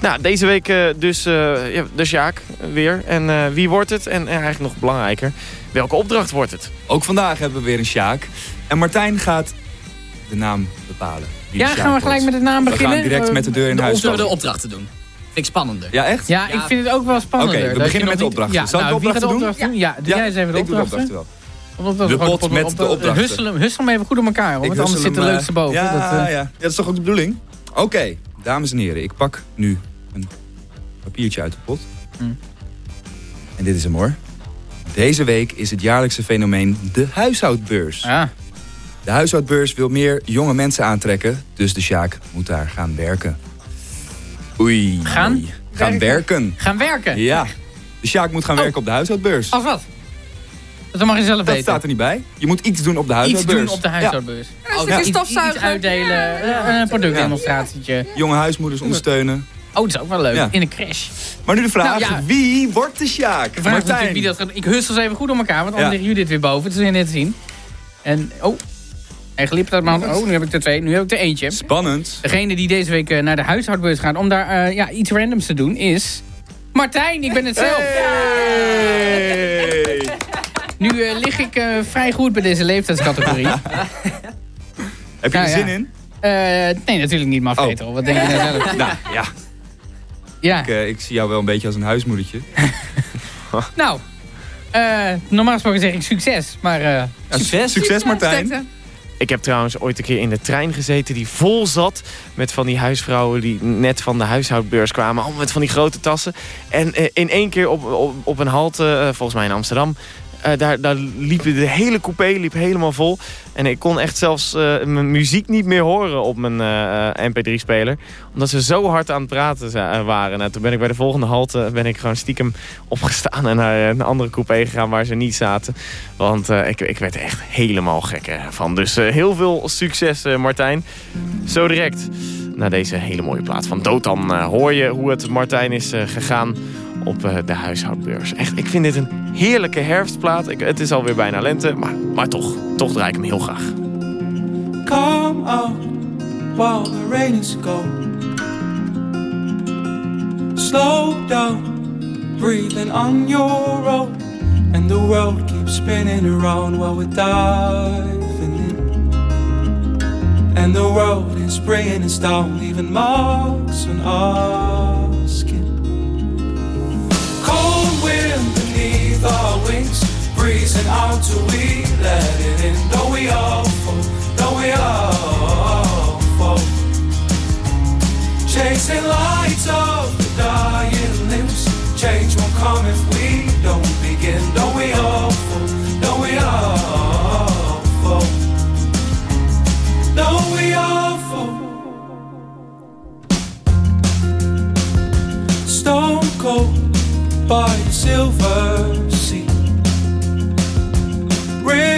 Nou, deze week eh, dus uh, ja, de Sjaak weer. En uh, wie wordt het? En eigenlijk nog belangrijker, welke opdracht wordt het? Ook vandaag hebben we weer een Sjaak. En Martijn gaat de naam bepalen. Ja, gaan we gelijk met de naam beginnen? We gaan direct met de deur in huis. Zullen we de opdrachten doen? Vind ik spannender. Ja, echt? Ja, ik vind het ook wel spannender. Oké, okay, we beginnen met de opdrachten. Ja, Zal ik nou, de opdrachten opdracht doen? Ja, doe jij eens even de ik opdrachten. doe de opdrachten wel. De pot met de opdrachten. Hussel hem, hussel hem even goed op elkaar, hoor, want anders zit de leukste boven. Ja, dat, uh... ja. ja, dat is toch ook de bedoeling? Oké, okay, dames en heren, ik pak nu een papiertje uit de pot. Mm. En dit is hem hoor. Deze week is het jaarlijkse fenomeen de huishoudbeurs. Ja. De huishoudbeurs wil meer jonge mensen aantrekken, dus de Sjaak moet daar gaan werken. Oei. Gaan? Gaan werken. Gaan werken? Ja. De Sjaak moet gaan oh. werken op de huishoudbeurs. Als wat? Dat mag je zelf dat weten. staat er niet bij. Je moet iets doen op de huishoudbeurs. Iets doen op de huishoudbeurs. Ja. Ja. Iets, iets uitdelen, ja. een productdemonstratietje. Jonge huismoeders ondersteunen. Oh, dat is ook wel leuk. Ja. In een crash. Maar nu de vraag, nou, wie wordt de Sjaak? De vraag Martijn. Wie dat gaat, ik hussel ze even goed op elkaar, want anders liggen jullie dit weer boven. Dat zul je net zien. En, oh, hij glipt uit mijn hand. Oh, nu heb ik er twee. Nu heb ik er eentje. Spannend. Degene die deze week uh, naar de huishoudbeurs gaat om daar uh, ja, iets randoms te doen is... Martijn, ik ben het zelf. Hey. nu uh, lig ik vrij goed bij deze leeftijdscategorie. heb je er zin in? nee, natuurlijk niet, maar Peter. Oh. Wat denk je nou zelf? nou, ja. ja. Ik, ik, zie jou wel een beetje als een huismoedertje. nou, normaal gesproken zeg ik succes, maar... Ja, succes? Succes, Martijn. Ik heb trouwens ooit een keer in de trein gezeten die vol zat met van die huisvrouwen die net van de huishoudbeurs kwamen. Allemaal met van die grote tassen. En uh, in één keer op, op, op een halte, uh, volgens mij in Amsterdam, uh, daar, daar liep de hele coupé liep helemaal vol. En ik kon echt zelfs uh, mijn muziek niet meer horen op mijn uh, mp3-speler. Omdat ze zo hard aan het praten waren. Nou, toen ben ik bij de volgende halte ben ik gewoon stiekem opgestaan... en naar een andere coupé gegaan waar ze niet zaten. Want ik, ik werd er echt helemaal gek van. Dus heel veel succes Martijn. Zo direct na deze hele mooie plaat van Dotan hoor je hoe het Martijn is gegaan op uh, de huishoudbeurs. Echt, ik vind dit een heerlijke herfstplaat. Ik, het is alweer bijna lente, maar, maar toch, toch draai ik hem heel graag. Come out while the rain is gone. Slow down, breathing on your own. And the world keeps spinning around while we're diving in. And the world is bringing us down, leaving marks on our breezing out till we let it in. Don't we all fall? Don't we all fall? Chasing lights of the dying limbs. Change won't come if we don't begin. Don't we all fall? Don't we all fall? Don't we all fall? Stone cold by silver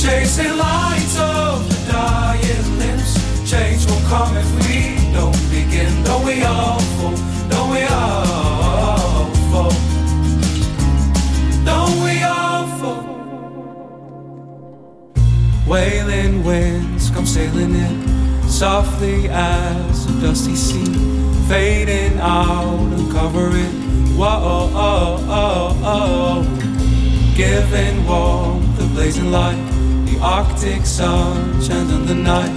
Chasing lights of the dying limbs. Change will come if we don't begin. Don't we all fall? Don't we all fall? Don't we all fall? Wailing winds come sailing in softly as a dusty sea, fading out and covering. Whoa, oh, oh, oh, oh. giving warmth, the blazing light, Arctic sun shines on the night,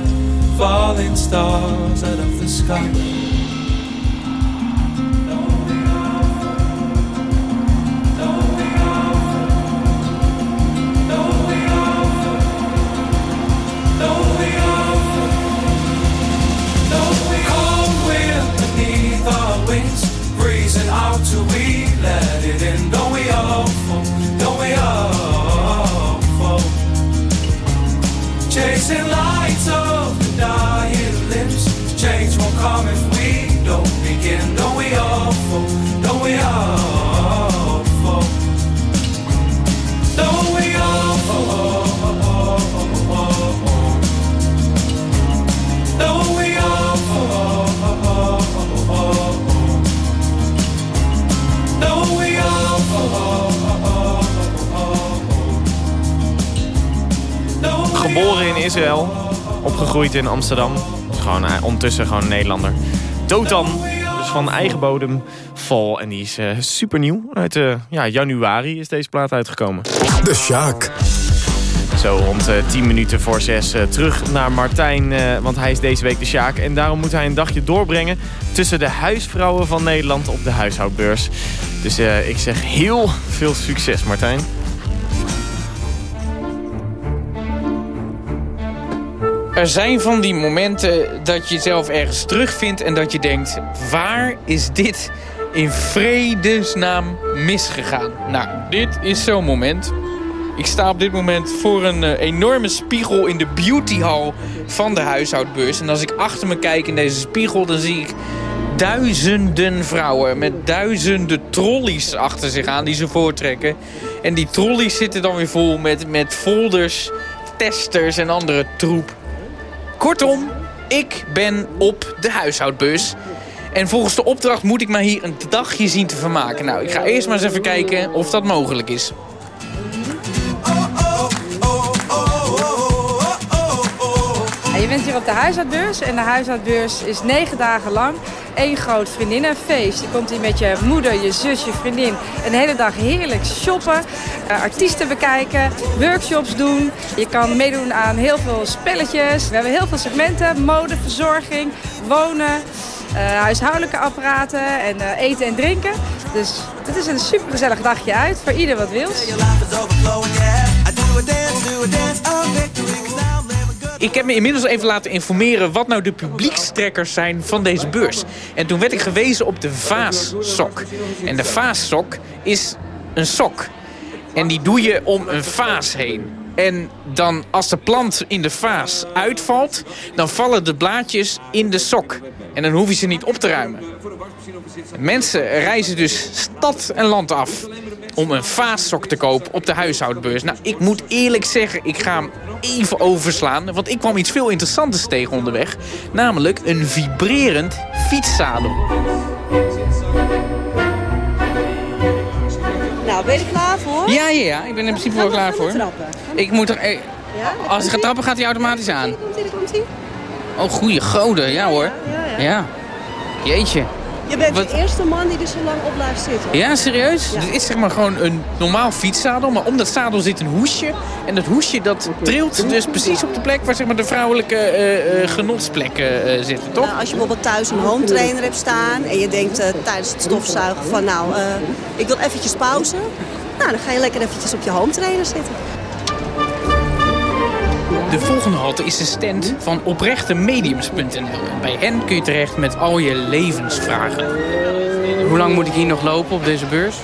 falling stars out of the sky. Israël. Opgegroeid in Amsterdam. Gewoon uh, ondertussen gewoon een Nederlander. Dotan, dus van eigen bodem, vol. En die is uh, super nieuw. Uit uh, ja, januari is deze plaat uitgekomen. De Sjaak. Zo rond uh, 10 minuten voor 6 uh, terug naar Martijn, want hij is deze week de Sjaak. En daarom moet hij een dagje doorbrengen tussen de huisvrouwen van Nederland op de huishoudbeurs. Dus ik zeg heel veel succes Martijn. Er zijn van die momenten dat je jezelf ergens terugvindt en dat je denkt... waar is dit in vredesnaam misgegaan? Nou, dit is zo'n moment. Ik sta op dit moment voor een uh, enorme spiegel in de beautyhal van de huishoudbeurs. En als ik achter me kijk in deze spiegel, dan zie ik duizenden vrouwen met duizenden trolleys achter zich aan die ze voortrekken. En die trolleys zitten dan weer vol met, met folders, testers en andere troep. Kortom, ik ben op de huishoudbus. En volgens de opdracht moet ik mij hier een dagje zien te vermaken. Nou, ik ga eerst maar eens even kijken of dat mogelijk is. Je bent hier op de huishoudbeurs en de huishoudbeurs is negen dagen lang één groot vriendinnenfeest. Je komt hier met je moeder, je zus, je vriendin en de hele dag heerlijk shoppen, uh, artiesten bekijken, workshops doen. Je kan meedoen aan heel veel spelletjes. We hebben heel veel segmenten, mode, verzorging, wonen, uh, huishoudelijke apparaten en uh, eten en drinken. Dus het is een super gezellig dagje uit voor ieder wat wil. Ik heb me inmiddels even laten informeren wat nou de publiekstrekkers zijn van deze beurs. En toen werd ik gewezen op de vaassok. En de vaassok is een sok. En die doe je om een vaas heen. En dan als de plant in de vaas uitvalt, dan vallen de blaadjes in de sok. En dan hoef je ze niet op te ruimen. Mensen reizen dus stad en land af om een vaassok te kopen op de huishoudbeurs. Nou, ik moet eerlijk zeggen, ik ga hem even overslaan. Want ik kwam iets veel interessanters tegen onderweg. Namelijk een vibrerend fietszadel. Nou, ben je er klaar voor? Ja, ja, ja. Ik ben in principe wel klaar voor. Ik moet er... Eh, als ik ga trappen, gaat hij automatisch aan. Komt komt. Oh, goeie goden. Ja hoor. Ja. Jeetje. Je bent de eerste man die er zo lang op blijft zitten. Ja, serieus? Ja. Het is zeg maar gewoon een normaal fietszadel, maar om dat zadel zit een hoesje. En dat hoesje dat trilt dus precies op de plek waar zeg maar, de vrouwelijke uh, uh, genotsplekken uh, zitten, toch? Nou, als je bijvoorbeeld thuis een home trainer hebt staan en je denkt tijdens het stofzuigen van nou, ik wil eventjes pauze. Nou, dan ga je lekker eventjes op je home trainer zitten. De volgende halte is de stand van oprechtemediums.nl. Bij hen kun je terecht met al je levensvragen. Hoe lang moet ik hier nog lopen op deze beurs?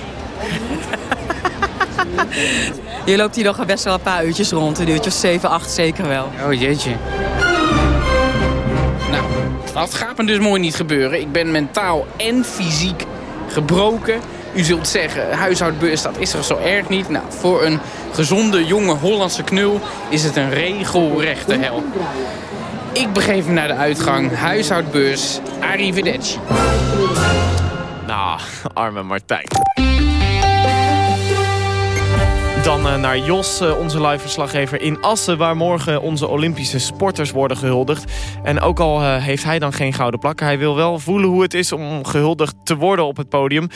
je loopt hier nog best wel een paar uurtjes rond. Een uurtje of 7, 8 zeker wel. Oh jeetje. Nou, dat gaat me dus mooi niet gebeuren. Ik ben mentaal en fysiek gebroken. U zult zeggen, huishoudbeurs, dat is er zo erg niet. Nou, voor een gezonde, jonge Hollandse knul is het een regelrechte hel. Ik begeef me naar de uitgang. Huishoudbeurs, arrivederci. Nou, arme Martijn. Dan uh, naar Jos, uh, onze live-verslaggever in Assen... waar morgen onze Olympische sporters worden gehuldigd. En ook al uh, heeft hij dan geen gouden plak... hij wil wel voelen hoe het is om gehuldigd te worden op het podium.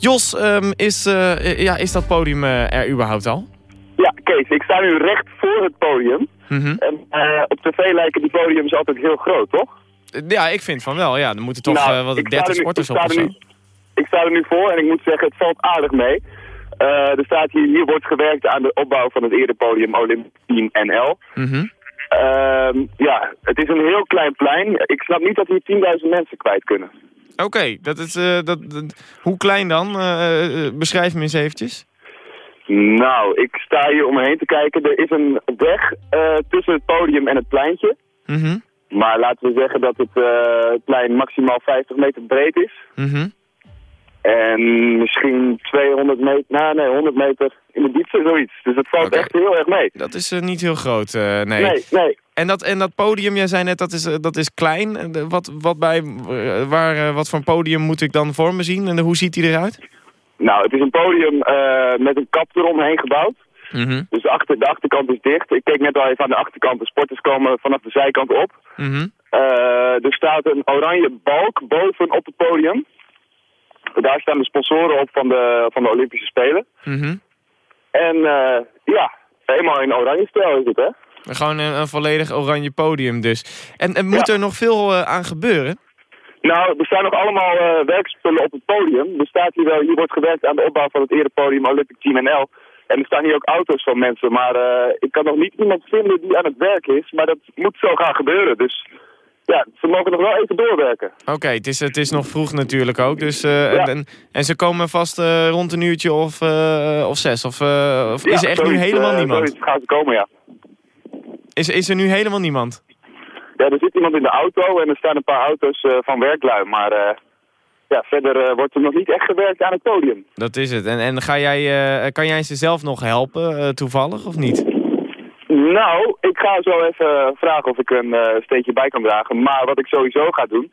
Jos, um, is, ja, is dat podium er überhaupt al? Ja, Kees, ik sta nu recht voor het podium. Mm -hmm. En op tv lijken die podiums altijd heel groot, toch? Ja, ik vind van wel. Ja, er moeten toch nou, wat 30 sporters op of zo. Nu, ik sta er nu voor en ik moet zeggen, het valt aardig mee... Uh, er staat hier, hier wordt gewerkt aan de opbouw van het eerder podium Team NL. Mm -hmm. uh, ja, het is een heel klein plein. Ik snap niet dat hier 10.000 mensen kwijt kunnen. Oké, okay, dat is, uh, dat, dat, hoe klein dan? beschrijf me eens eventjes. Nou, ik sta hier om me heen te kijken. Er is een weg tussen het podium en het pleintje. Mm -hmm. Maar laten we zeggen dat het plein maximaal 50 meter breed is. Mm -hmm. En misschien 200 meter, nou nee, 100 meter in de diepte, zoiets. Dus het valt okay. echt heel erg mee. Dat is uh, niet heel groot, uh, nee. Nee, nee. En dat, en dat podium, jij zei net, dat is, uh, dat is klein. Wat, wat, bij, waar, wat voor een podium moet ik dan voor me zien en hoe ziet hij eruit? Nou, het is een podium met een kap eromheen gebouwd. Mhm. Dus de, achter, de achterkant is dicht. Ik keek net al even aan de achterkant. De sporters komen vanaf de zijkant op. Mhm. Eh, er staat een oranje balk boven op het podium. Daar staan de sponsoren op van de, van de Olympische Spelen. Mhm. En eh, ja, helemaal in oranje stijl is het, hè? Gewoon een, een volledig oranje podium dus. En, en moet er nog veel eh, aan gebeuren? Nou, er staan nog allemaal eh, werkspullen op het podium. Er staat hier wel, hier wordt gewerkt aan de opbouw van het erepodium Olympic Team NL. En er staan hier ook auto's van mensen, maar ik kan nog niet iemand vinden die aan het werk is. Maar dat moet zo gaan gebeuren, dus ja, ze mogen nog wel even doorwerken. Oké, het, is, het is nog vroeg natuurlijk ook. Dus, eh, en, en ze komen vast eh, rond een uurtje of, eh, of zes? Of, of is er echt nu helemaal niemand? zoiets gaan ze komen, ja. Is, is er nu helemaal niemand? Ja, er zit iemand in de auto en er staan een paar auto's van werklui, maar ja, verder wordt er nog niet echt gewerkt aan het podium. Dat is het. En, en ga jij, kan jij ze zelf nog helpen, toevallig, of niet? Nou, ik ga zo even vragen of ik een eh, steentje bij kan dragen. Maar wat ik sowieso ga doen,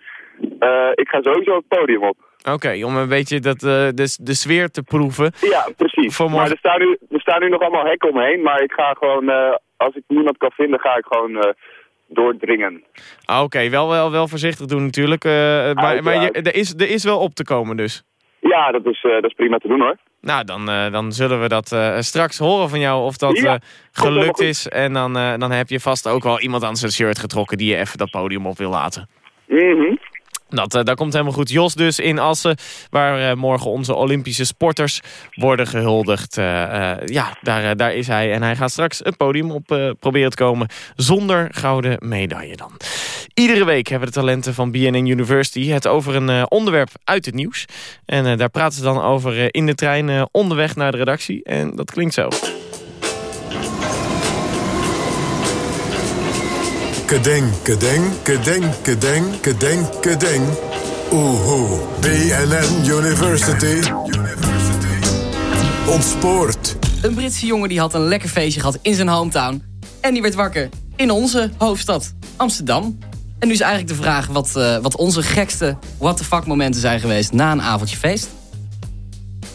eh, ik ga sowieso het podium op. Oké, om een beetje dat, eh, de, de sfeer te proeven. Ja, precies. Voor Maar er staan, nu, er staan nu nog allemaal hekken omheen. Maar ik ga gewoon, als ik niemand kan vinden, ga ik gewoon doordringen. Ah, Oké, wel, wel, wel voorzichtig doen natuurlijk. maar maar je, er, is, er is wel op te komen dus. Ja, dat is, dat is prima te doen hoor. Nou, dan, eh, dan zullen we dat eh, straks horen van jou of dat Ja, eh, gelukt is. En dan, dan heb je vast ook wel iemand aan zijn shirt getrokken die je even dat podium op wil laten. Mhm. Dat, dat komt helemaal goed. Jos dus in Assen, waar eh, morgen onze Olympische sporters worden gehuldigd. Eh, ja, daar, daar is hij. En hij gaat straks het podium op proberen te komen zonder gouden medaille dan. Iedere week hebben de talenten van BNN University het over een onderwerp uit het nieuws. En daar praten ze dan over in de trein onderweg naar de redactie. En dat klinkt zo. Kedeng, kedeng, kedeng, kedeng, kedeng, kedeng. Oehoe. BNN University. Ontspoort. Een Britse jongen die had een lekker feestje gehad in zijn hometown. En die werd wakker in onze hoofdstad, Amsterdam. En nu is eigenlijk de vraag wat, eh, wat onze gekste what the fuck momenten zijn geweest na een avondje feest.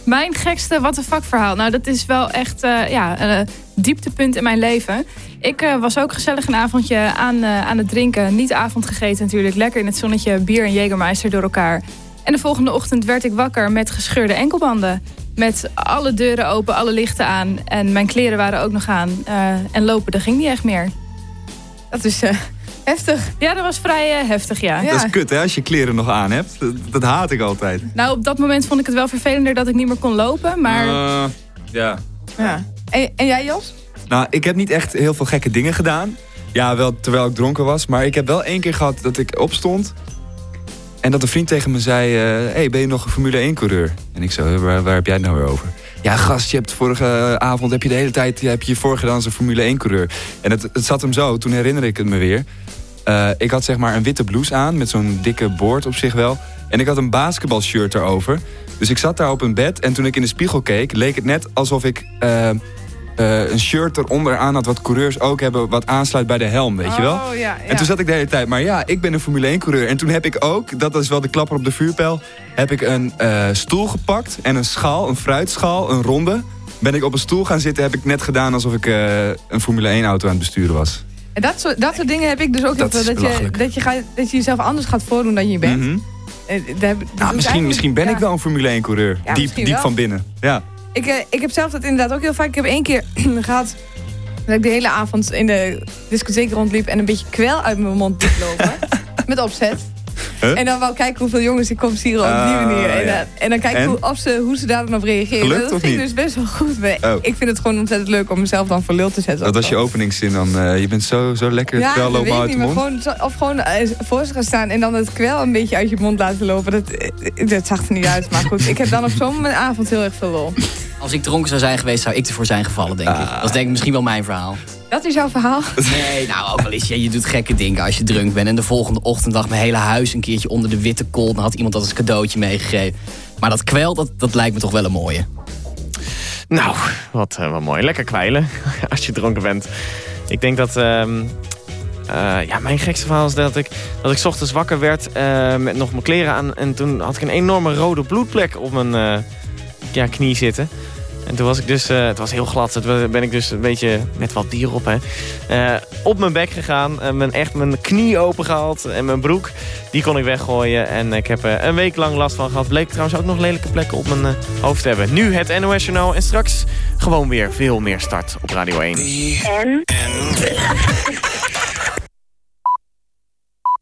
Mijn gekste what the fuck verhaal. Nou, dat is wel echt eh, ja, een dieptepunt in mijn leven. Ik eh, was ook gezellig een avondje aan, eh, aan het drinken. Niet avondgegeten natuurlijk. Lekker in het zonnetje. Bier en Jägermeister door elkaar. En de volgende ochtend werd ik wakker met gescheurde enkelbanden. Met alle deuren open, alle lichten aan. En mijn kleren waren ook nog aan. Eh, en lopen, dat ging niet echt meer. Dat is eh, heftig. Ja, dat was vrij eh, heftig, ja. Dat is kut hè, als je kleren nog aan hebt. Dat, dat haat ik altijd. Nou, op dat moment vond ik het wel vervelender dat ik niet meer kon lopen. Maar Eh, ja. Ja. En, en jij, Jos? Nou, ik heb niet echt heel veel gekke dingen gedaan. Ja, wel terwijl ik dronken was. Maar ik heb wel één keer gehad dat ik opstond. En dat een vriend tegen me zei... Hé, hey, ben je nog een Formule 1-coureur? En ik zo, waar, waar heb jij het nou weer over? Ja, gast, je hebt vorige avond heb je de hele tijd heb je je voorgedaan als een Formule 1-coureur. En het, het zat hem zo, toen herinner ik het me weer. Eh, ik had zeg maar een witte blouse aan met zo'n dikke boord op zich wel. En ik had een basketbalshirt erover. Dus ik zat daar op een bed en toen ik in de spiegel keek... leek het net alsof ik eh, eh, een shirt eronder aan had... wat coureurs ook hebben, wat aansluit bij de helm, weet je wel? Oh, ja, En toen zat ik de hele tijd, maar ja, ik ben een Formule 1-coureur. En toen heb ik ook, dat is wel de klapper op de vuurpijl... heb ik een stoel gepakt en een schaal, een fruitschaal, een ronde. Ben ik op een stoel gaan zitten, heb ik net gedaan... alsof ik een Formule 1-auto aan het besturen was. En dat soort, dat soort dingen heb ik dus ook Dat. Dat je, dat, je gaat, dat je jezelf anders gaat voordoen dan je bent. Mhm. Dat is Nou, misschien, misschien ben ja. ik wel een Formule 1-coureur. Ja, diep misschien diep wel. van binnen. Ja. Ik, eh, ik heb zelf dat inderdaad ook heel vaak. Ik heb één keer gehad dat ik de hele avond in de discotheek rondliep... en een beetje kwel uit mijn mond liep lopen. met opzet. Huh? En dan wel kijken hoeveel jongens ik kom sieren op die Oh, manier. En, ja. dan- en dan kijken En? hoe, of ze, hoe ze daar dan op reageren. Gelukt dat ging dus best wel goed. Maar Oh. Ik vind het gewoon ontzettend leuk om mezelf dan voor lul te zetten. Dat was je openingszin dan. eh, je bent zo, zo lekker Ja, kwel lopen uit niet, de maar mond. gewoon, of gewoon eh, voor ze gaan staan en dan het kwel een beetje uit je mond laten lopen. Dat, eh, dat zag er niet uit. Maar goed, ik heb dan op zo'n avond heel erg veel lol. Als ik dronken zou zijn geweest, zou ik ervoor zijn gevallen, denk ik. Dat is denk ik misschien wel mijn verhaal. Dat is jouw verhaal? Nee, nou ook wel eens. Ja, je doet gekke dingen als je drunk bent. En de volgende ochtend lag mijn hele huis een keertje onder de witte kool. Dan had iemand dat als cadeautje meegegeven. Maar dat kwel, dat, dat lijkt me toch wel een mooie. Nou, wat, eh, wat mooi. Lekker kwijlen als je dronken bent. Ik denk dat... ehm, eh, ja, mijn gekste verhaal is dat ik, dat ik 's ochtends wakker werd eh, met nog mijn kleren aan. En toen had ik een enorme rode bloedplek op mijn eh, ja, knie zitten. En En toen was ik dus, uh, het was heel glad. Toen ben ik dus een beetje met wat dier op, hè. Uh, op mijn bek gegaan. Uh, mijn, echt mijn knie open gehaald. En mijn broek, die kon ik weggooien. En ik heb er een week lang last van gehad. Bleek trouwens ook nog lelijke plekken op mijn hoofd te hebben. Nu het NOS Journaal. En straks gewoon weer veel meer start op Radio 1. En?